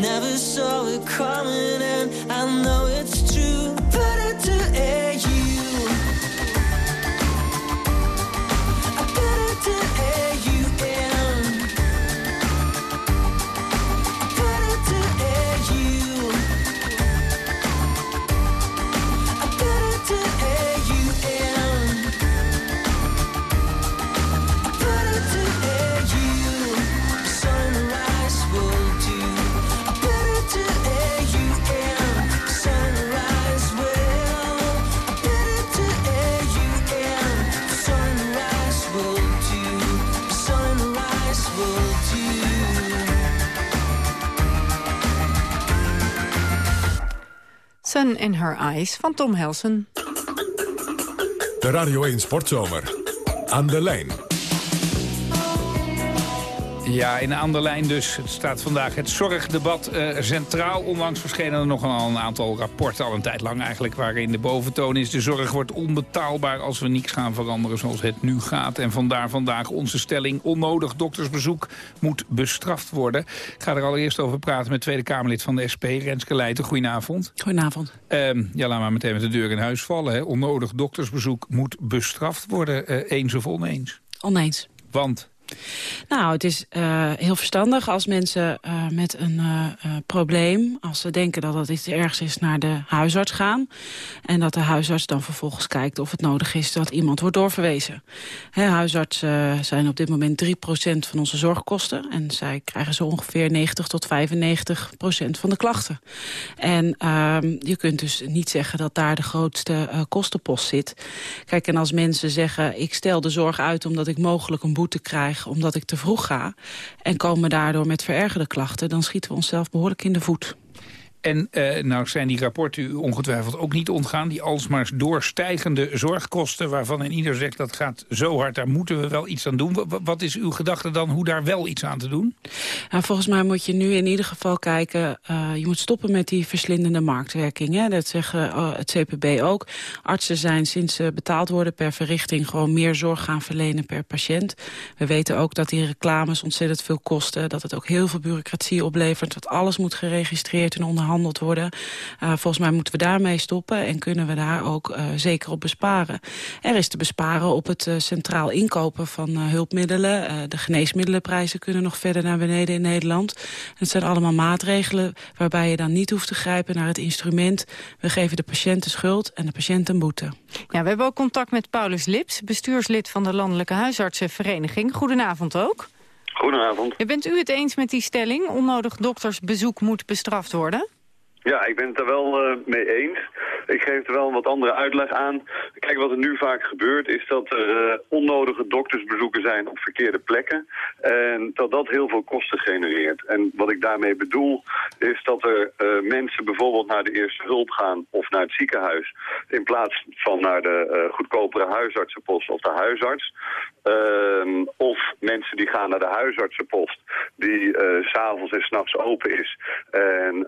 never In Her Eyes van Tom Helsen. De Radio 1 Sportzomer. Aan de lijn. Ja, in aan de lijn dus. Het staat vandaag het zorgdebat eh, centraal. Onlangs verschenen er nog al een aantal rapporten, al een tijd lang eigenlijk... waarin de boventoon is, de zorg wordt onbetaalbaar als we niets gaan veranderen zoals het nu gaat. En vandaar vandaag onze stelling, onnodig doktersbezoek moet bestraft worden. Ik ga er allereerst over praten met Tweede Kamerlid van de SP, Renske Leijten. Goedenavond. Goedenavond. Ehm, ja, laat maar meteen met de deur in huis vallen. Hè. Onnodig doktersbezoek moet bestraft worden, eh, eens of oneens. Oneens. Want? Nou, het is eh, heel verstandig als mensen eh, met een eh, probleem... als ze denken dat het iets ergs is, naar de huisarts gaan. En dat de huisarts dan vervolgens kijkt of het nodig is... dat iemand wordt doorverwezen. Hè, huisartsen zijn op dit moment 3% van onze zorgkosten. En zij krijgen zo ongeveer 90 tot 95% van de klachten. En ehm, je kunt dus niet zeggen dat daar de grootste kostenpost zit. Kijk, en als mensen zeggen... ik stel de zorg uit omdat ik mogelijk een boete krijg omdat ik te vroeg ga... en komen daardoor met verergerde klachten... dan schieten we onszelf behoorlijk in de voet. En uh, nou zijn die rapporten u ongetwijfeld ook niet ontgaan. Die alsmaar doorstijgende zorgkosten waarvan een ieder zegt dat gaat zo hard. Daar moeten we wel iets aan doen. wat is uw gedachte dan hoe daar wel iets aan te doen? Nou, volgens mij moet je nu in ieder geval kijken. Uh, je moet stoppen met die verslindende marktwerking. Hè? Dat zeggen uh, het CPB ook. Artsen zijn sinds ze betaald worden per verrichting... gewoon meer zorg gaan verlenen per patiënt. We weten ook dat die reclames ontzettend veel kosten. Dat het ook heel veel bureaucratie oplevert. Dat alles moet geregistreerd en onderhandeld behandeld worden. Uh, volgens mij moeten we daarmee stoppen en kunnen we daar ook uh, zeker op besparen. Er is te besparen op het uh, centraal inkopen van hulpmiddelen. de geneesmiddelenprijzen kunnen nog verder naar beneden in Nederland. Het zijn allemaal maatregelen waarbij je dan niet hoeft te grijpen naar het instrument. We geven de patiënt de schuld en de patiënt een boete. Ja, we hebben ook contact met Paulus Lips, bestuurslid van de Landelijke Huisartsenvereniging. Goedenavond ook. Goedenavond. Bent u het eens met die stelling? Onnodig doktersbezoek moet bestraft worden? Ja, ik ben het er wel uh, mee eens. Ik geef er wel een wat andere uitleg aan. Kijk, wat er nu vaak gebeurt is dat er uh, onnodige doktersbezoeken zijn op verkeerde plekken. En dat dat heel veel kosten genereert. En wat ik daarmee bedoel is dat er uh, mensen bijvoorbeeld naar de eerste hulp gaan of naar het ziekenhuis. In plaats van naar de goedkopere huisartsenpost of de huisarts. Ehm, of mensen die gaan naar de huisartsenpost die s'avonds en s'nachts open is. En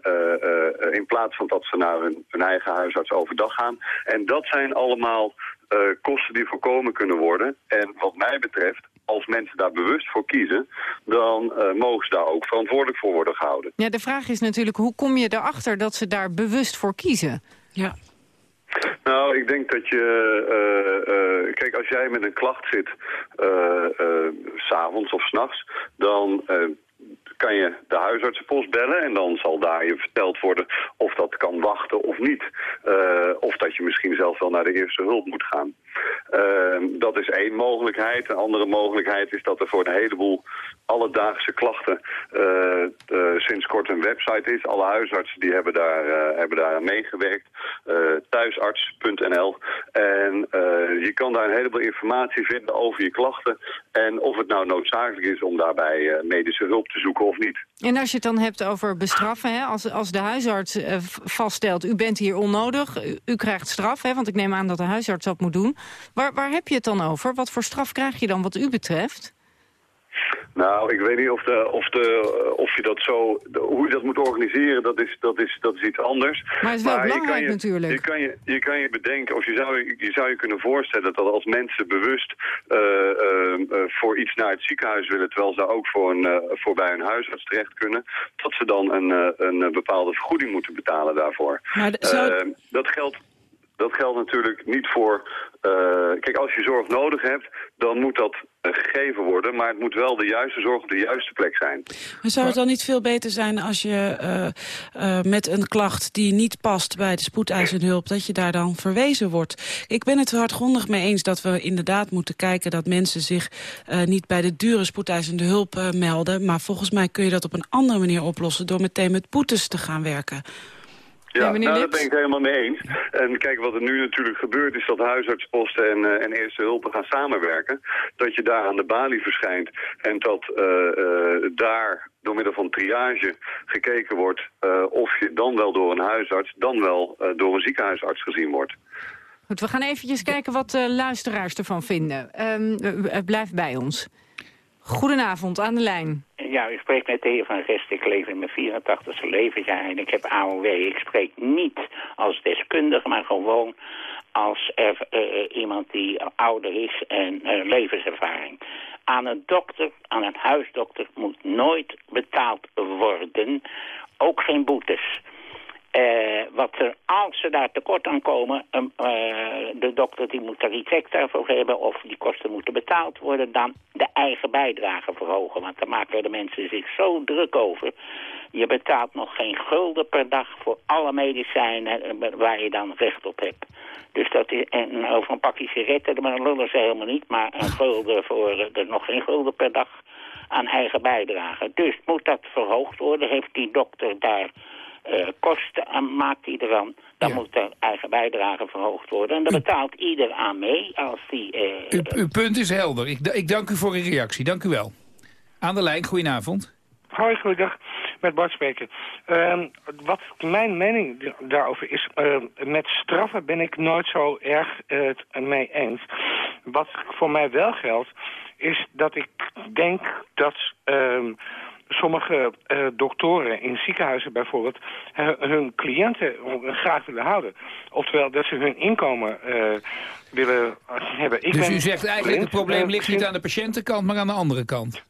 eh, in plaats van dat ze naar hun, hun, eigen huisarts overdag gaan. En dat zijn allemaal uh, kosten die voorkomen kunnen worden. En wat mij betreft, als mensen daar bewust voor kiezen... dan uh, mogen ze daar ook verantwoordelijk voor worden gehouden. Ja, de vraag is natuurlijk, hoe kom je erachter dat ze daar bewust voor kiezen? Ja. Nou, ik denk dat je... Uh, uh, kijk, als jij met een klacht zit, uh, s'avonds of s'nachts... dan kan je de huisartsenpost bellen en dan zal daar je verteld worden of dat kan wachten of niet. Uh, of dat je misschien zelf wel naar de eerste hulp moet gaan. Uh, dat is één mogelijkheid. Een andere mogelijkheid is dat er voor een heleboel alledaagse klachten uh, sinds kort een website is. Alle huisartsen die hebben daar, hebben daar aan meegewerkt. thuisarts.nl En je kan daar een heleboel informatie vinden over je klachten. En of het nou noodzakelijk is om daarbij medische hulp te zoeken of niet. En als je het dan hebt over bestraffen, hè, als, als de huisarts uh, vaststelt... u bent hier onnodig, u, u, krijgt straf, hè, want ik neem aan dat de huisarts dat moet doen. Waar, waar heb je het dan over? Wat voor straf krijg je dan wat u betreft? Nou, ik weet niet of, de, of, de, of je dat zo... hoe je dat moet organiseren, dat is, dat is, dat is iets anders. Maar het is wel belangrijk natuurlijk. Je kan je, je kan je bedenken, of je zou je, zou je kunnen voorstellen... dat als mensen bewust uh, uh, voor iets naar het ziekenhuis willen... terwijl ze ook voor, een, voor bij een huisarts terecht kunnen... dat ze dan een, een bepaalde vergoeding moeten betalen daarvoor. Maar zou... dat geldt dat geldt natuurlijk niet voor... Uh, kijk, als je zorg nodig hebt, dan moet dat uh, gegeven worden. Maar het moet wel de juiste zorg op de juiste plek zijn. Maar zou het dan niet veel beter zijn als je uh, met een klacht die niet past bij de spoedeisende hulp... dat je daar dan verwezen wordt? Ik ben het hardgrondig mee eens dat we inderdaad moeten kijken... dat mensen zich niet bij de dure spoedeisende hulp melden. Maar volgens mij kun je dat op een andere manier oplossen... door meteen met boetes te gaan werken. Ja, nou, dat ben ik helemaal mee eens. En kijk, wat er nu natuurlijk gebeurt is dat huisartsposten en, uh, en eerste hulpen gaan samenwerken. Dat je daar aan de balie verschijnt en dat uh, uh, daar door middel van triage gekeken wordt of je dan wel door een huisarts, dan wel door een ziekenhuisarts gezien wordt. Goed, we gaan eventjes kijken wat de luisteraars ervan vinden. Um, blijf bij ons. Goedenavond, aan de lijn. Ja, u spreekt met de heer Van Rest. Ik leef in mijn 84e levensjaar en ik heb AOW. Ik spreek niet als deskundige, maar gewoon als er, uh, iemand die ouder is en uh, levenservaring. Aan een dokter, aan een huisdokter moet nooit betaald worden. Ook geen boetes. Uh, wat er, als ze daar tekort aan komen, um, uh, de dokter die moet er iets extra voor hebben of die kosten moeten betaald worden, dan de eigen bijdrage verhogen. Want daar maken de mensen zich zo druk over. Je betaalt nog geen gulden per dag voor alle medicijnen eh, waar je dan recht op hebt. Dus dat is, en over een pakje sigaretten, maar lullen ze helemaal niet, maar een gulden voor, er nog geen gulden per dag aan eigen bijdrage. Dus moet dat verhoogd worden, heeft die dokter daar eh, kosten aan maakt hij ervan. Dan moet de eigen bijdrage verhoogd worden. En daar betaalt ieder aan mee als die... eh, Uw, uw punt is helder. Ik, ik dank u voor uw reactie. Dank u wel. Aan de lijn, goedenavond. Hoi, goeiedag. Met Bart spreken. Ehm, wat mijn mening daarover is, eh, met straffen ben ik nooit zo erg eh, het mee eens. Wat voor mij wel geldt, is dat ik denk dat ehm, sommige eh, doktoren in ziekenhuizen bijvoorbeeld eh, hun cliënten graag willen houden. Oftewel dat ze hun inkomen eh, willen hebben. Ik dus u zegt eigenlijk het probleem eh, ligt niet aan de patiëntenkant, maar aan de andere kant.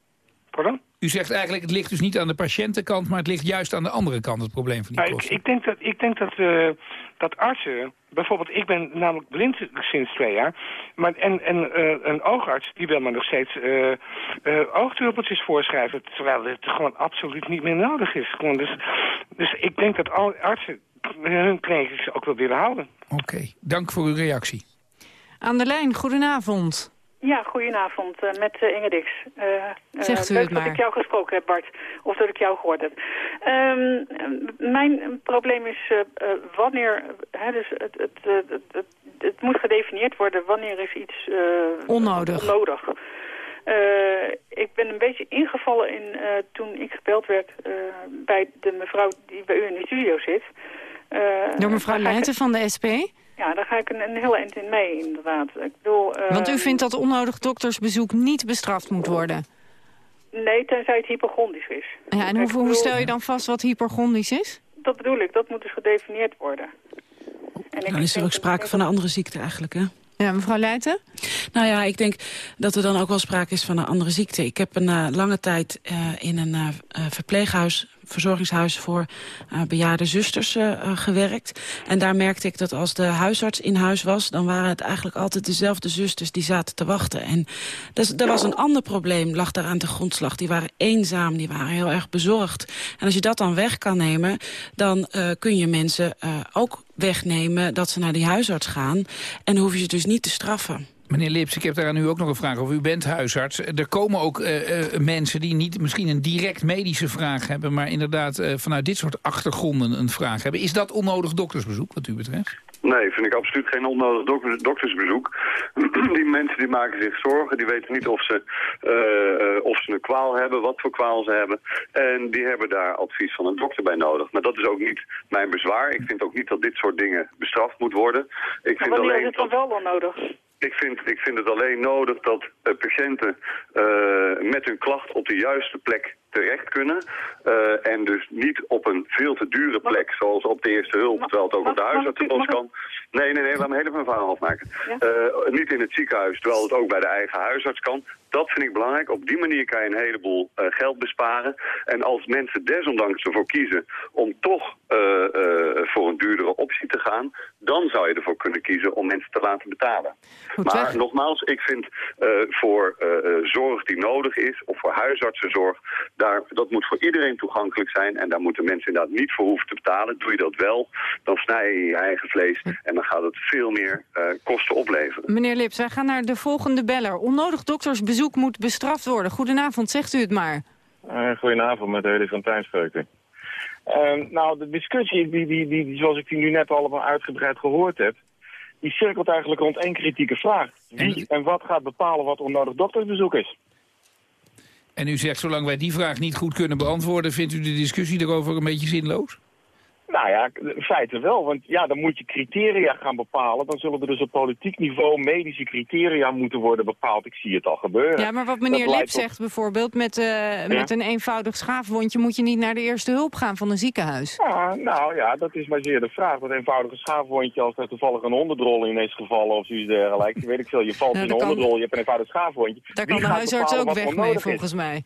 Pardon? U zegt eigenlijk het ligt dus niet aan de patiëntenkant, maar het ligt juist aan de andere kant, het probleem van die Nou, ik, kosten. ik denk dat, ik denk dat, eh, dat artsen, bijvoorbeeld ik ben namelijk blind sinds twee jaar, maar, en, en eh, een oogarts die wil me nog steeds eh eh, oogdruppeltjes voorschrijven, terwijl het gewoon absoluut niet meer nodig is. Gewoon, dus, dus ik denk dat alle artsen hun kliniekjes ook wel willen houden. Oké, dank voor uw reactie. Aan de lijn, goedenavond. Ja, goedenavond, eh, met eh, Inge Dix. Eh, Zegt u leuk het dat maar. ik jou gesproken heb, Bart. Of dat ik jou gehoord heb. Ehm, eh, mijn probleem is wanneer... Hè, dus het, het, het, het, moet gedefinieerd worden wanneer is iets Onnodig. onnodig. Ik ben een beetje ingevallen in toen ik gebeld werd bij de mevrouw die bij u in de studio zit. Door mevrouw Leijten van de SP. Ja, daar ga ik een, een heel eind in mee, inderdaad. Ik bedoel, eh, Want u vindt dat onnodig doktersbezoek niet bestraft moet worden. Nee, tenzij het hypochondisch is. Ja, en hoe, hoe stel je dan vast wat hypergondisch is? Dat bedoel ik, dat moet dus gedefinieerd worden. En Dan is er ook sprake van een andere ziekte eigenlijk, hè? Ja, mevrouw Leijten? Nou ja, ik denk dat er dan ook wel sprake is van een andere ziekte. Ik heb een eh, lange tijd eh, in een eh, verpleeghuis, verzorgingshuis voor eh, bejaarde zusters eh, eh, gewerkt. En daar merkte ik dat als de huisarts in huis was... dan waren het eigenlijk altijd dezelfde zusters die zaten te wachten. En dus, er was een ander probleem, lag daar aan de grondslag. Die waren eenzaam, die waren heel erg bezorgd. En als je dat dan weg kan nemen, dan kun je mensen ook wegnemen... dat ze naar die huisarts gaan. En hoef je ze dus niet te straffen. Meneer Lips, ik heb daar aan u ook nog een vraag over. U bent huisarts. Er komen ook eh, eh, mensen die niet misschien een direct medische vraag hebben... maar inderdaad eh, vanuit dit soort achtergronden een vraag hebben. Is dat onnodig doktersbezoek wat u betreft? Nee, vind ik absoluut geen onnodig dok- doktersbezoek. die mensen die maken zich zorgen, die weten niet of ze, eh, eh, of ze een kwaal hebben, wat voor kwaal ze hebben. En die hebben daar advies van een dokter bij nodig. Maar dat is ook niet mijn bezwaar. Ik vind ook niet dat dit soort dingen bestraft moet worden. Ik Maar vind wanneer is alleen het dan wel onnodig? Ik vind, ik vind het alleen nodig dat eh, patiënten eh, met hun klacht op de juiste plek terecht kunnen. eh, en dus niet op een veel te dure plek, zoals op de eerste hulp, terwijl het ook op de huisartsenpost kan. Nee, nee, nee, laat me helemaal mijn verhaal afmaken. Eh, niet in het ziekenhuis, terwijl het ook bij de eigen huisarts kan. Dat vind ik belangrijk. Op die manier kan je een heleboel eh, geld besparen. En als mensen desondanks ervoor kiezen om toch eh, eh, voor een duurdere optie te gaan, dan zou je ervoor kunnen kiezen om mensen te laten betalen. maar nogmaals, ik vind eh, voor zorg die nodig is, of voor huisartsenzorg, daar, dat moet voor iedereen toegankelijk zijn. En daar moeten mensen inderdaad niet voor hoeven te betalen. Doe je dat wel, dan snij je je eigen vlees en dan gaat het veel meer eh, kosten opleveren. Meneer Lips, wij gaan naar de volgende beller. Onnodig doktersbezoek moet bestraft worden. Goedenavond, zegt u het maar. Eh, goedenavond, met Heli van u. Ehm, nou, de discussie, die, die, die, die, zoals ik die nu net allemaal uitgebreid gehoord heb... die cirkelt eigenlijk rond één kritieke vraag. Wie en wat gaat bepalen wat onnodig doktersbezoek is? En u zegt, zolang wij die vraag niet goed kunnen beantwoorden... vindt u de discussie erover een beetje zinloos? Nou ja, in feite wel, want ja, dan moet je criteria gaan bepalen. Dan zullen er dus op politiek niveau medische criteria moeten worden bepaald. Ik zie het al gebeuren. Ja, maar wat meneer tot- zegt bijvoorbeeld... Met, eh, met een eenvoudig schaafwondje moet je niet naar de eerste hulp gaan van een ziekenhuis. Ja, nou ja, dat is maar zeer de vraag. Dat eenvoudige schaafwondje, als er toevallig een honderdrol in is gevallen of zoiets dergelijks. Weet ik veel, je valt in een kan- honderdrol, je hebt een eenvoudig schaafwondje. Daar Wie kan de huisarts ook weg mee, volgens mij.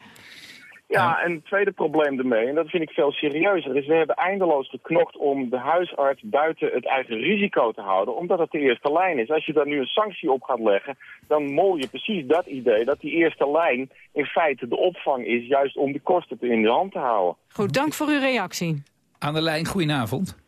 Ja, en het tweede probleem ermee, en dat vind ik veel serieuzer, is we hebben eindeloos geknokt om de huisarts buiten het eigen risico te houden, omdat het de eerste lijn is. Als je daar nu een sanctie op gaat leggen, dan mol je precies dat idee dat die eerste lijn in feite de opvang is, juist om de kosten te in de hand te houden. Goed, dank voor uw reactie. Aan de lijn, goedenavond.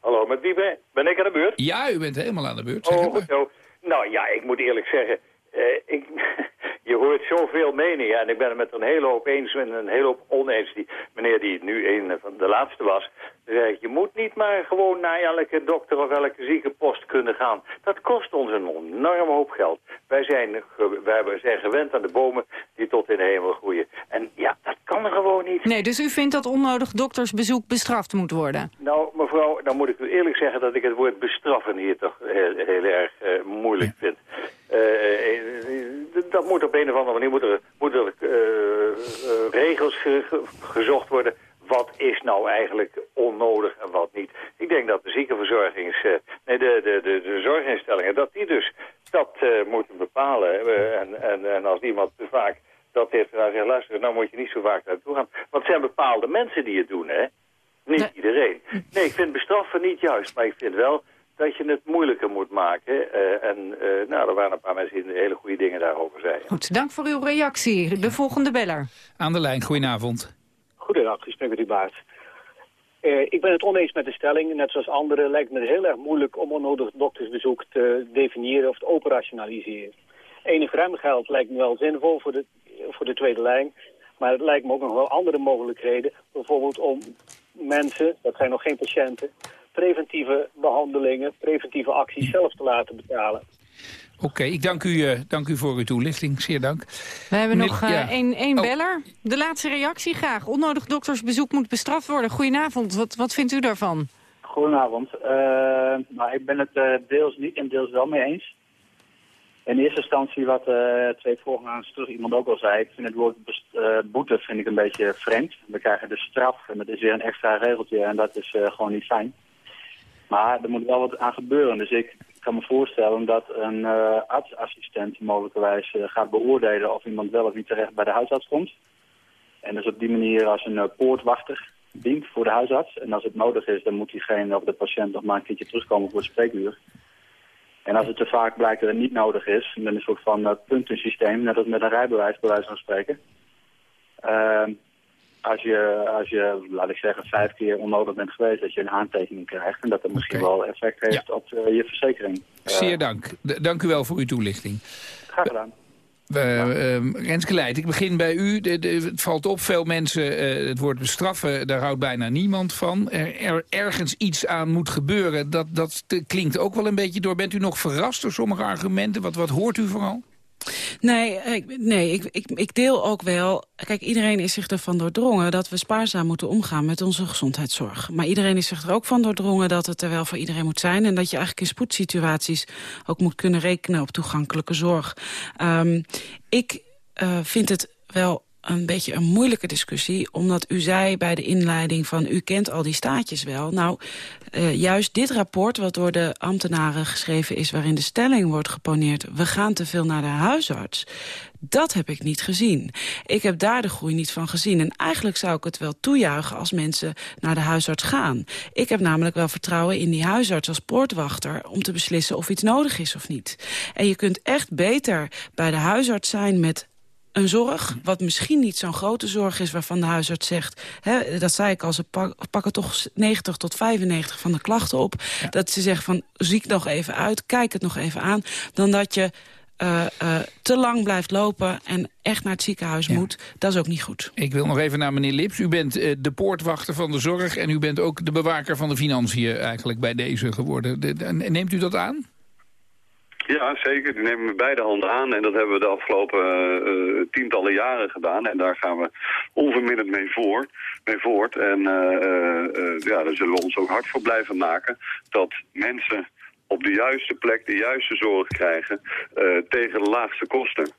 Hallo, met wie ben, ben ik aan de beurt? Ja, u bent helemaal aan de beurt. Zeg Oh, goed zo. Nou ja, ik moet eerlijk zeggen, eh, ik, je hoort zoveel meningen en ik ben het met een hele hoop eens en een hele hoop oneens. Die meneer die nu een van de laatste was, zei je moet niet maar gewoon naar elke dokter of elke ziekenpost kunnen gaan. Dat kost ons een enorme hoop geld. Wij zijn, wij zijn gewend aan de bomen die tot in de hemel groeien. En ja, dat kan gewoon niet. Nee, dus u vindt dat onnodig doktersbezoek bestraft moet worden? Nou, mevrouw, dan moet ik u eerlijk zeggen dat ik het woord bestraffen hier toch heel, heel erg uh, moeilijk vind. Uh, dat moet op een of andere manier moeten er, moet er regels ge, gezocht worden wat is nou eigenlijk onnodig en wat niet. Ik denk dat de ziekenverzorgings... nee, de, de, de, de zorginstellingen, dat die dus dat uh, moeten bepalen. en, en, en als iemand te vaak dat heeft gedaan, zegt, luister, nou moet je niet zo vaak naartoe gaan. Want het zijn bepaalde mensen die het doen, hè? Niet iedereen. Nee, ik vind bestraffen niet juist, maar ik vind wel dat je het moeilijker moet maken. Uh, en uh, nou, er waren een paar mensen die hele goede dingen daarover zeiden. Goed, dank voor uw reactie. De volgende beller. Aan de lijn, goedenavond. Goedendag, ik spreek met u Baart. Uh, ik ben het oneens met de stelling. Net zoals anderen lijkt me het heel erg moeilijk om onnodig doktersbezoek te definiëren of te operationaliseren. Enig ruimgeld lijkt me wel zinvol voor de, voor de tweede lijn. Maar het lijkt me ook nog wel andere mogelijkheden. Bijvoorbeeld om mensen, dat zijn nog geen patiënten, preventieve behandelingen, preventieve acties zelf te laten betalen. Oké, ik dank u, uh, dank u voor uw toelichting. Zeer dank. We hebben nog uh, ja. één, één oh. beller. De laatste reactie graag. Onnodig doktersbezoek moet bestraft worden. Goedenavond. Wat, wat vindt u daarvan? Goedenavond. Uh, nou, ik ben het deels niet en deels wel mee eens. In eerste instantie wat twee voorgangers terug iemand ook al zei. Ik vind het woord boete vind ik een beetje vreemd. We krijgen de straf en dat is weer een extra regeltje en dat is gewoon niet fijn. Maar er moet wel wat aan gebeuren. Dus ik kan me voorstellen dat een uh, artsassistent mogelijkerwijs uh, gaat beoordelen of iemand wel of niet terecht bij de huisarts komt. En dus op die manier als een uh, poortwachter dient voor de huisarts. En als het nodig is, dan moet diegene of de patiënt nog maar een keertje terugkomen voor het spreekuur. En als het te vaak blijkt dat het niet nodig is, dan is het een soort van puntensysteem, net als met een rijbewijs, bij wijze van spreken. Ehm, als je, als je, laat ik zeggen, vijf keer onnodig bent geweest... dat je een aantekening krijgt en dat dat misschien okay. wel effect heeft ja. op uh, je verzekering. Zeer dank. D dank u wel voor uw toelichting. Graag gedaan. Uh, uh, Renske Leid, ik begin bij u. De, de, het valt op, veel mensen, uh, het woord bestraffen, daar houdt bijna niemand van. Er, er, ergens iets aan moet gebeuren, dat, dat klinkt ook wel een beetje door. Bent u nog verrast door sommige argumenten? Wat, wat hoort u vooral? Nee, ik, nee ik, ik, ik deel ook wel... Kijk, iedereen is zich ervan doordrongen dat we spaarzaam moeten omgaan met onze gezondheidszorg. Maar iedereen is zich er ook van doordrongen dat het er wel voor iedereen moet zijn... en dat je eigenlijk in spoedsituaties ook moet kunnen rekenen op toegankelijke zorg. Um, ik uh, vind het wel een beetje een moeilijke discussie. Omdat u zei bij de inleiding van u kent al die staatjes wel. Nou, uh, juist dit rapport wat door de ambtenaren geschreven is... waarin de stelling wordt geponeerd... we gaan te veel naar de huisarts. Dat heb ik niet gezien. Ik heb daar de groei niet van gezien. En eigenlijk zou ik het wel toejuichen als mensen naar de huisarts gaan. Ik heb namelijk wel vertrouwen in die huisarts als poortwachter... om te beslissen of iets nodig is of niet. En je kunt echt beter bij de huisarts zijn met een zorg, wat misschien niet zo'n grote zorg is... waarvan de huisarts zegt, hè, dat zei ik al, ze pakken toch 90 tot 95 van de klachten op. Dat ze zeggen van, ziek nog even uit, kijk het nog even aan. Dan dat je uh, uh, te lang blijft lopen en echt naar het ziekenhuis ja. moet. Dat is ook niet goed. Ik wil nog even naar meneer Lips. U bent uh, de poortwachter van de zorg... en u bent ook de bewaker van de financiën eigenlijk bij deze geworden. De, de, neemt u dat aan? Ja, zeker. Die nemen we beide handen aan. En dat hebben we de afgelopen uh, tientallen jaren gedaan. En daar gaan we onverminderd mee, voor, mee voort. En uh, ja, daar zullen we ons ook hard voor blijven maken. Dat mensen op de juiste plek de juiste zorg krijgen tegen de laagste kosten.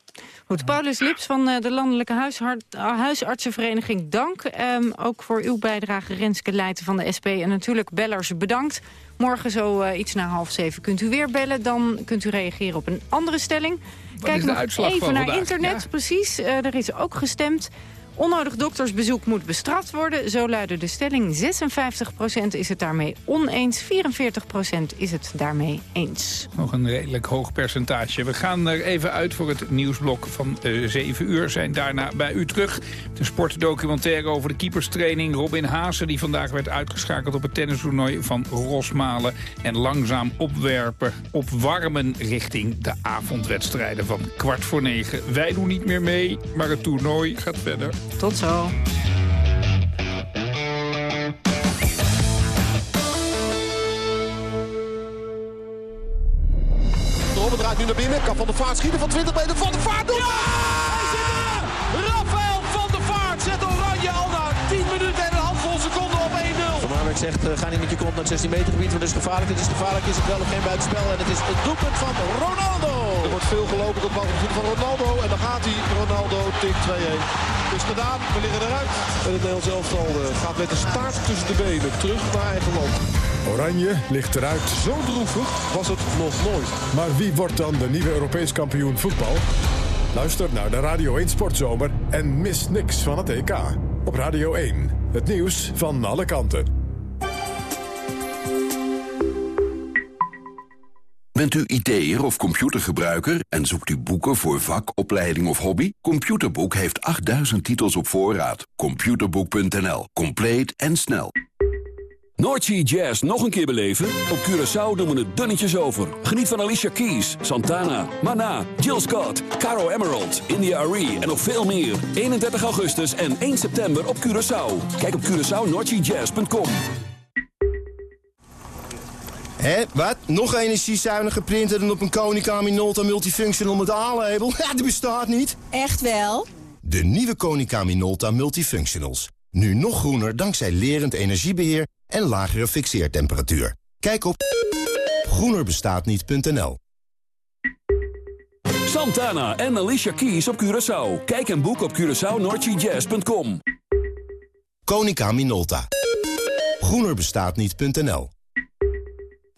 Goed, Paulus Lips van de Landelijke Huisartsenvereniging, dank. Um, ook voor uw bijdrage, Renske Leijten van de SP. En natuurlijk bellers bedankt. Morgen zo uh, iets na half zeven kunt u weer bellen. Dan kunt u reageren op een andere stelling. Wat Kijk nog even naar vandaag? internet, ja. precies. Uh, er is ook gestemd. Onnodig doktersbezoek moet bestraft worden. Zo luidde de stelling. 56% is het daarmee oneens. 44% is het daarmee eens. Nog een redelijk hoog percentage. We gaan er even uit voor het nieuwsblok van uh, 7 uur. Zijn daarna bij u terug. De sportdocumentaire over de keeperstraining. Robin Haase die vandaag werd uitgeschakeld op het tennistoernooi van Rosmalen. En langzaam opwerpen, opwarmen richting de avondwedstrijden van kwart voor negen. Wij doen niet meer mee, maar het toernooi gaat verder. Tot zo. Robben draait nu naar binnen. Kan Van de Vaart schieten van 20 meter. Van de Vaart doet ja! 1-0. Van Marwijk zegt, uh, ga niet met je kont naar het 16 meter gebied. Want het is gevaarlijk. Het is gevaarlijk. Is het wel of geen buitenspel. En het is het doelpunt van Ronaldo. Er wordt veel gelopen tot bal van Ronaldo. En dan gaat hij. Ronaldo tik 2-1. Het is gedaan, we liggen eruit. En het Nederlands elftal uh, gaat met de staart tussen de benen terug naar eigen land. Oranje ligt eruit. Zo droevig was het nog nooit. Maar wie wordt dan de nieuwe Europees kampioen voetbal? Luister naar de Radio 1 Sportzomer en mis niks van het EK. Op Radio 1, het nieuws van alle kanten. Bent u IT'er of computergebruiker en zoekt u boeken voor vak, opleiding of hobby? Computerboek heeft 8000 titels op voorraad. Computerboek.nl. Compleet en snel. Noordsea Jazz nog een keer beleven? Op Curaçao doen we het dunnetjes over. Geniet van Alicia Keys, Santana, Mana, Jill Scott, Caro Emerald, India Arie en nog veel meer. 31 augustus en 1 september op Curaçao. Kijk op CuraçaoNoordseaJazz.com. Hé, wat? Nog energiezuinige printer dan op een Konica Minolta Multifunctional met A-label? Ja, die bestaat niet. Echt wel? De nieuwe Konica Minolta Multifunctionals. Nu nog groener dankzij lerend energiebeheer en lagere fixeertemperatuur. Kijk op groenerbestaatniet.nl Santana en Alicia Keys op Curaçao. Kijk en boek op CuraçaoNordGJazz.com Konica Minolta. groenerbestaatniet.nl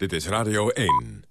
Dit is Radio 1.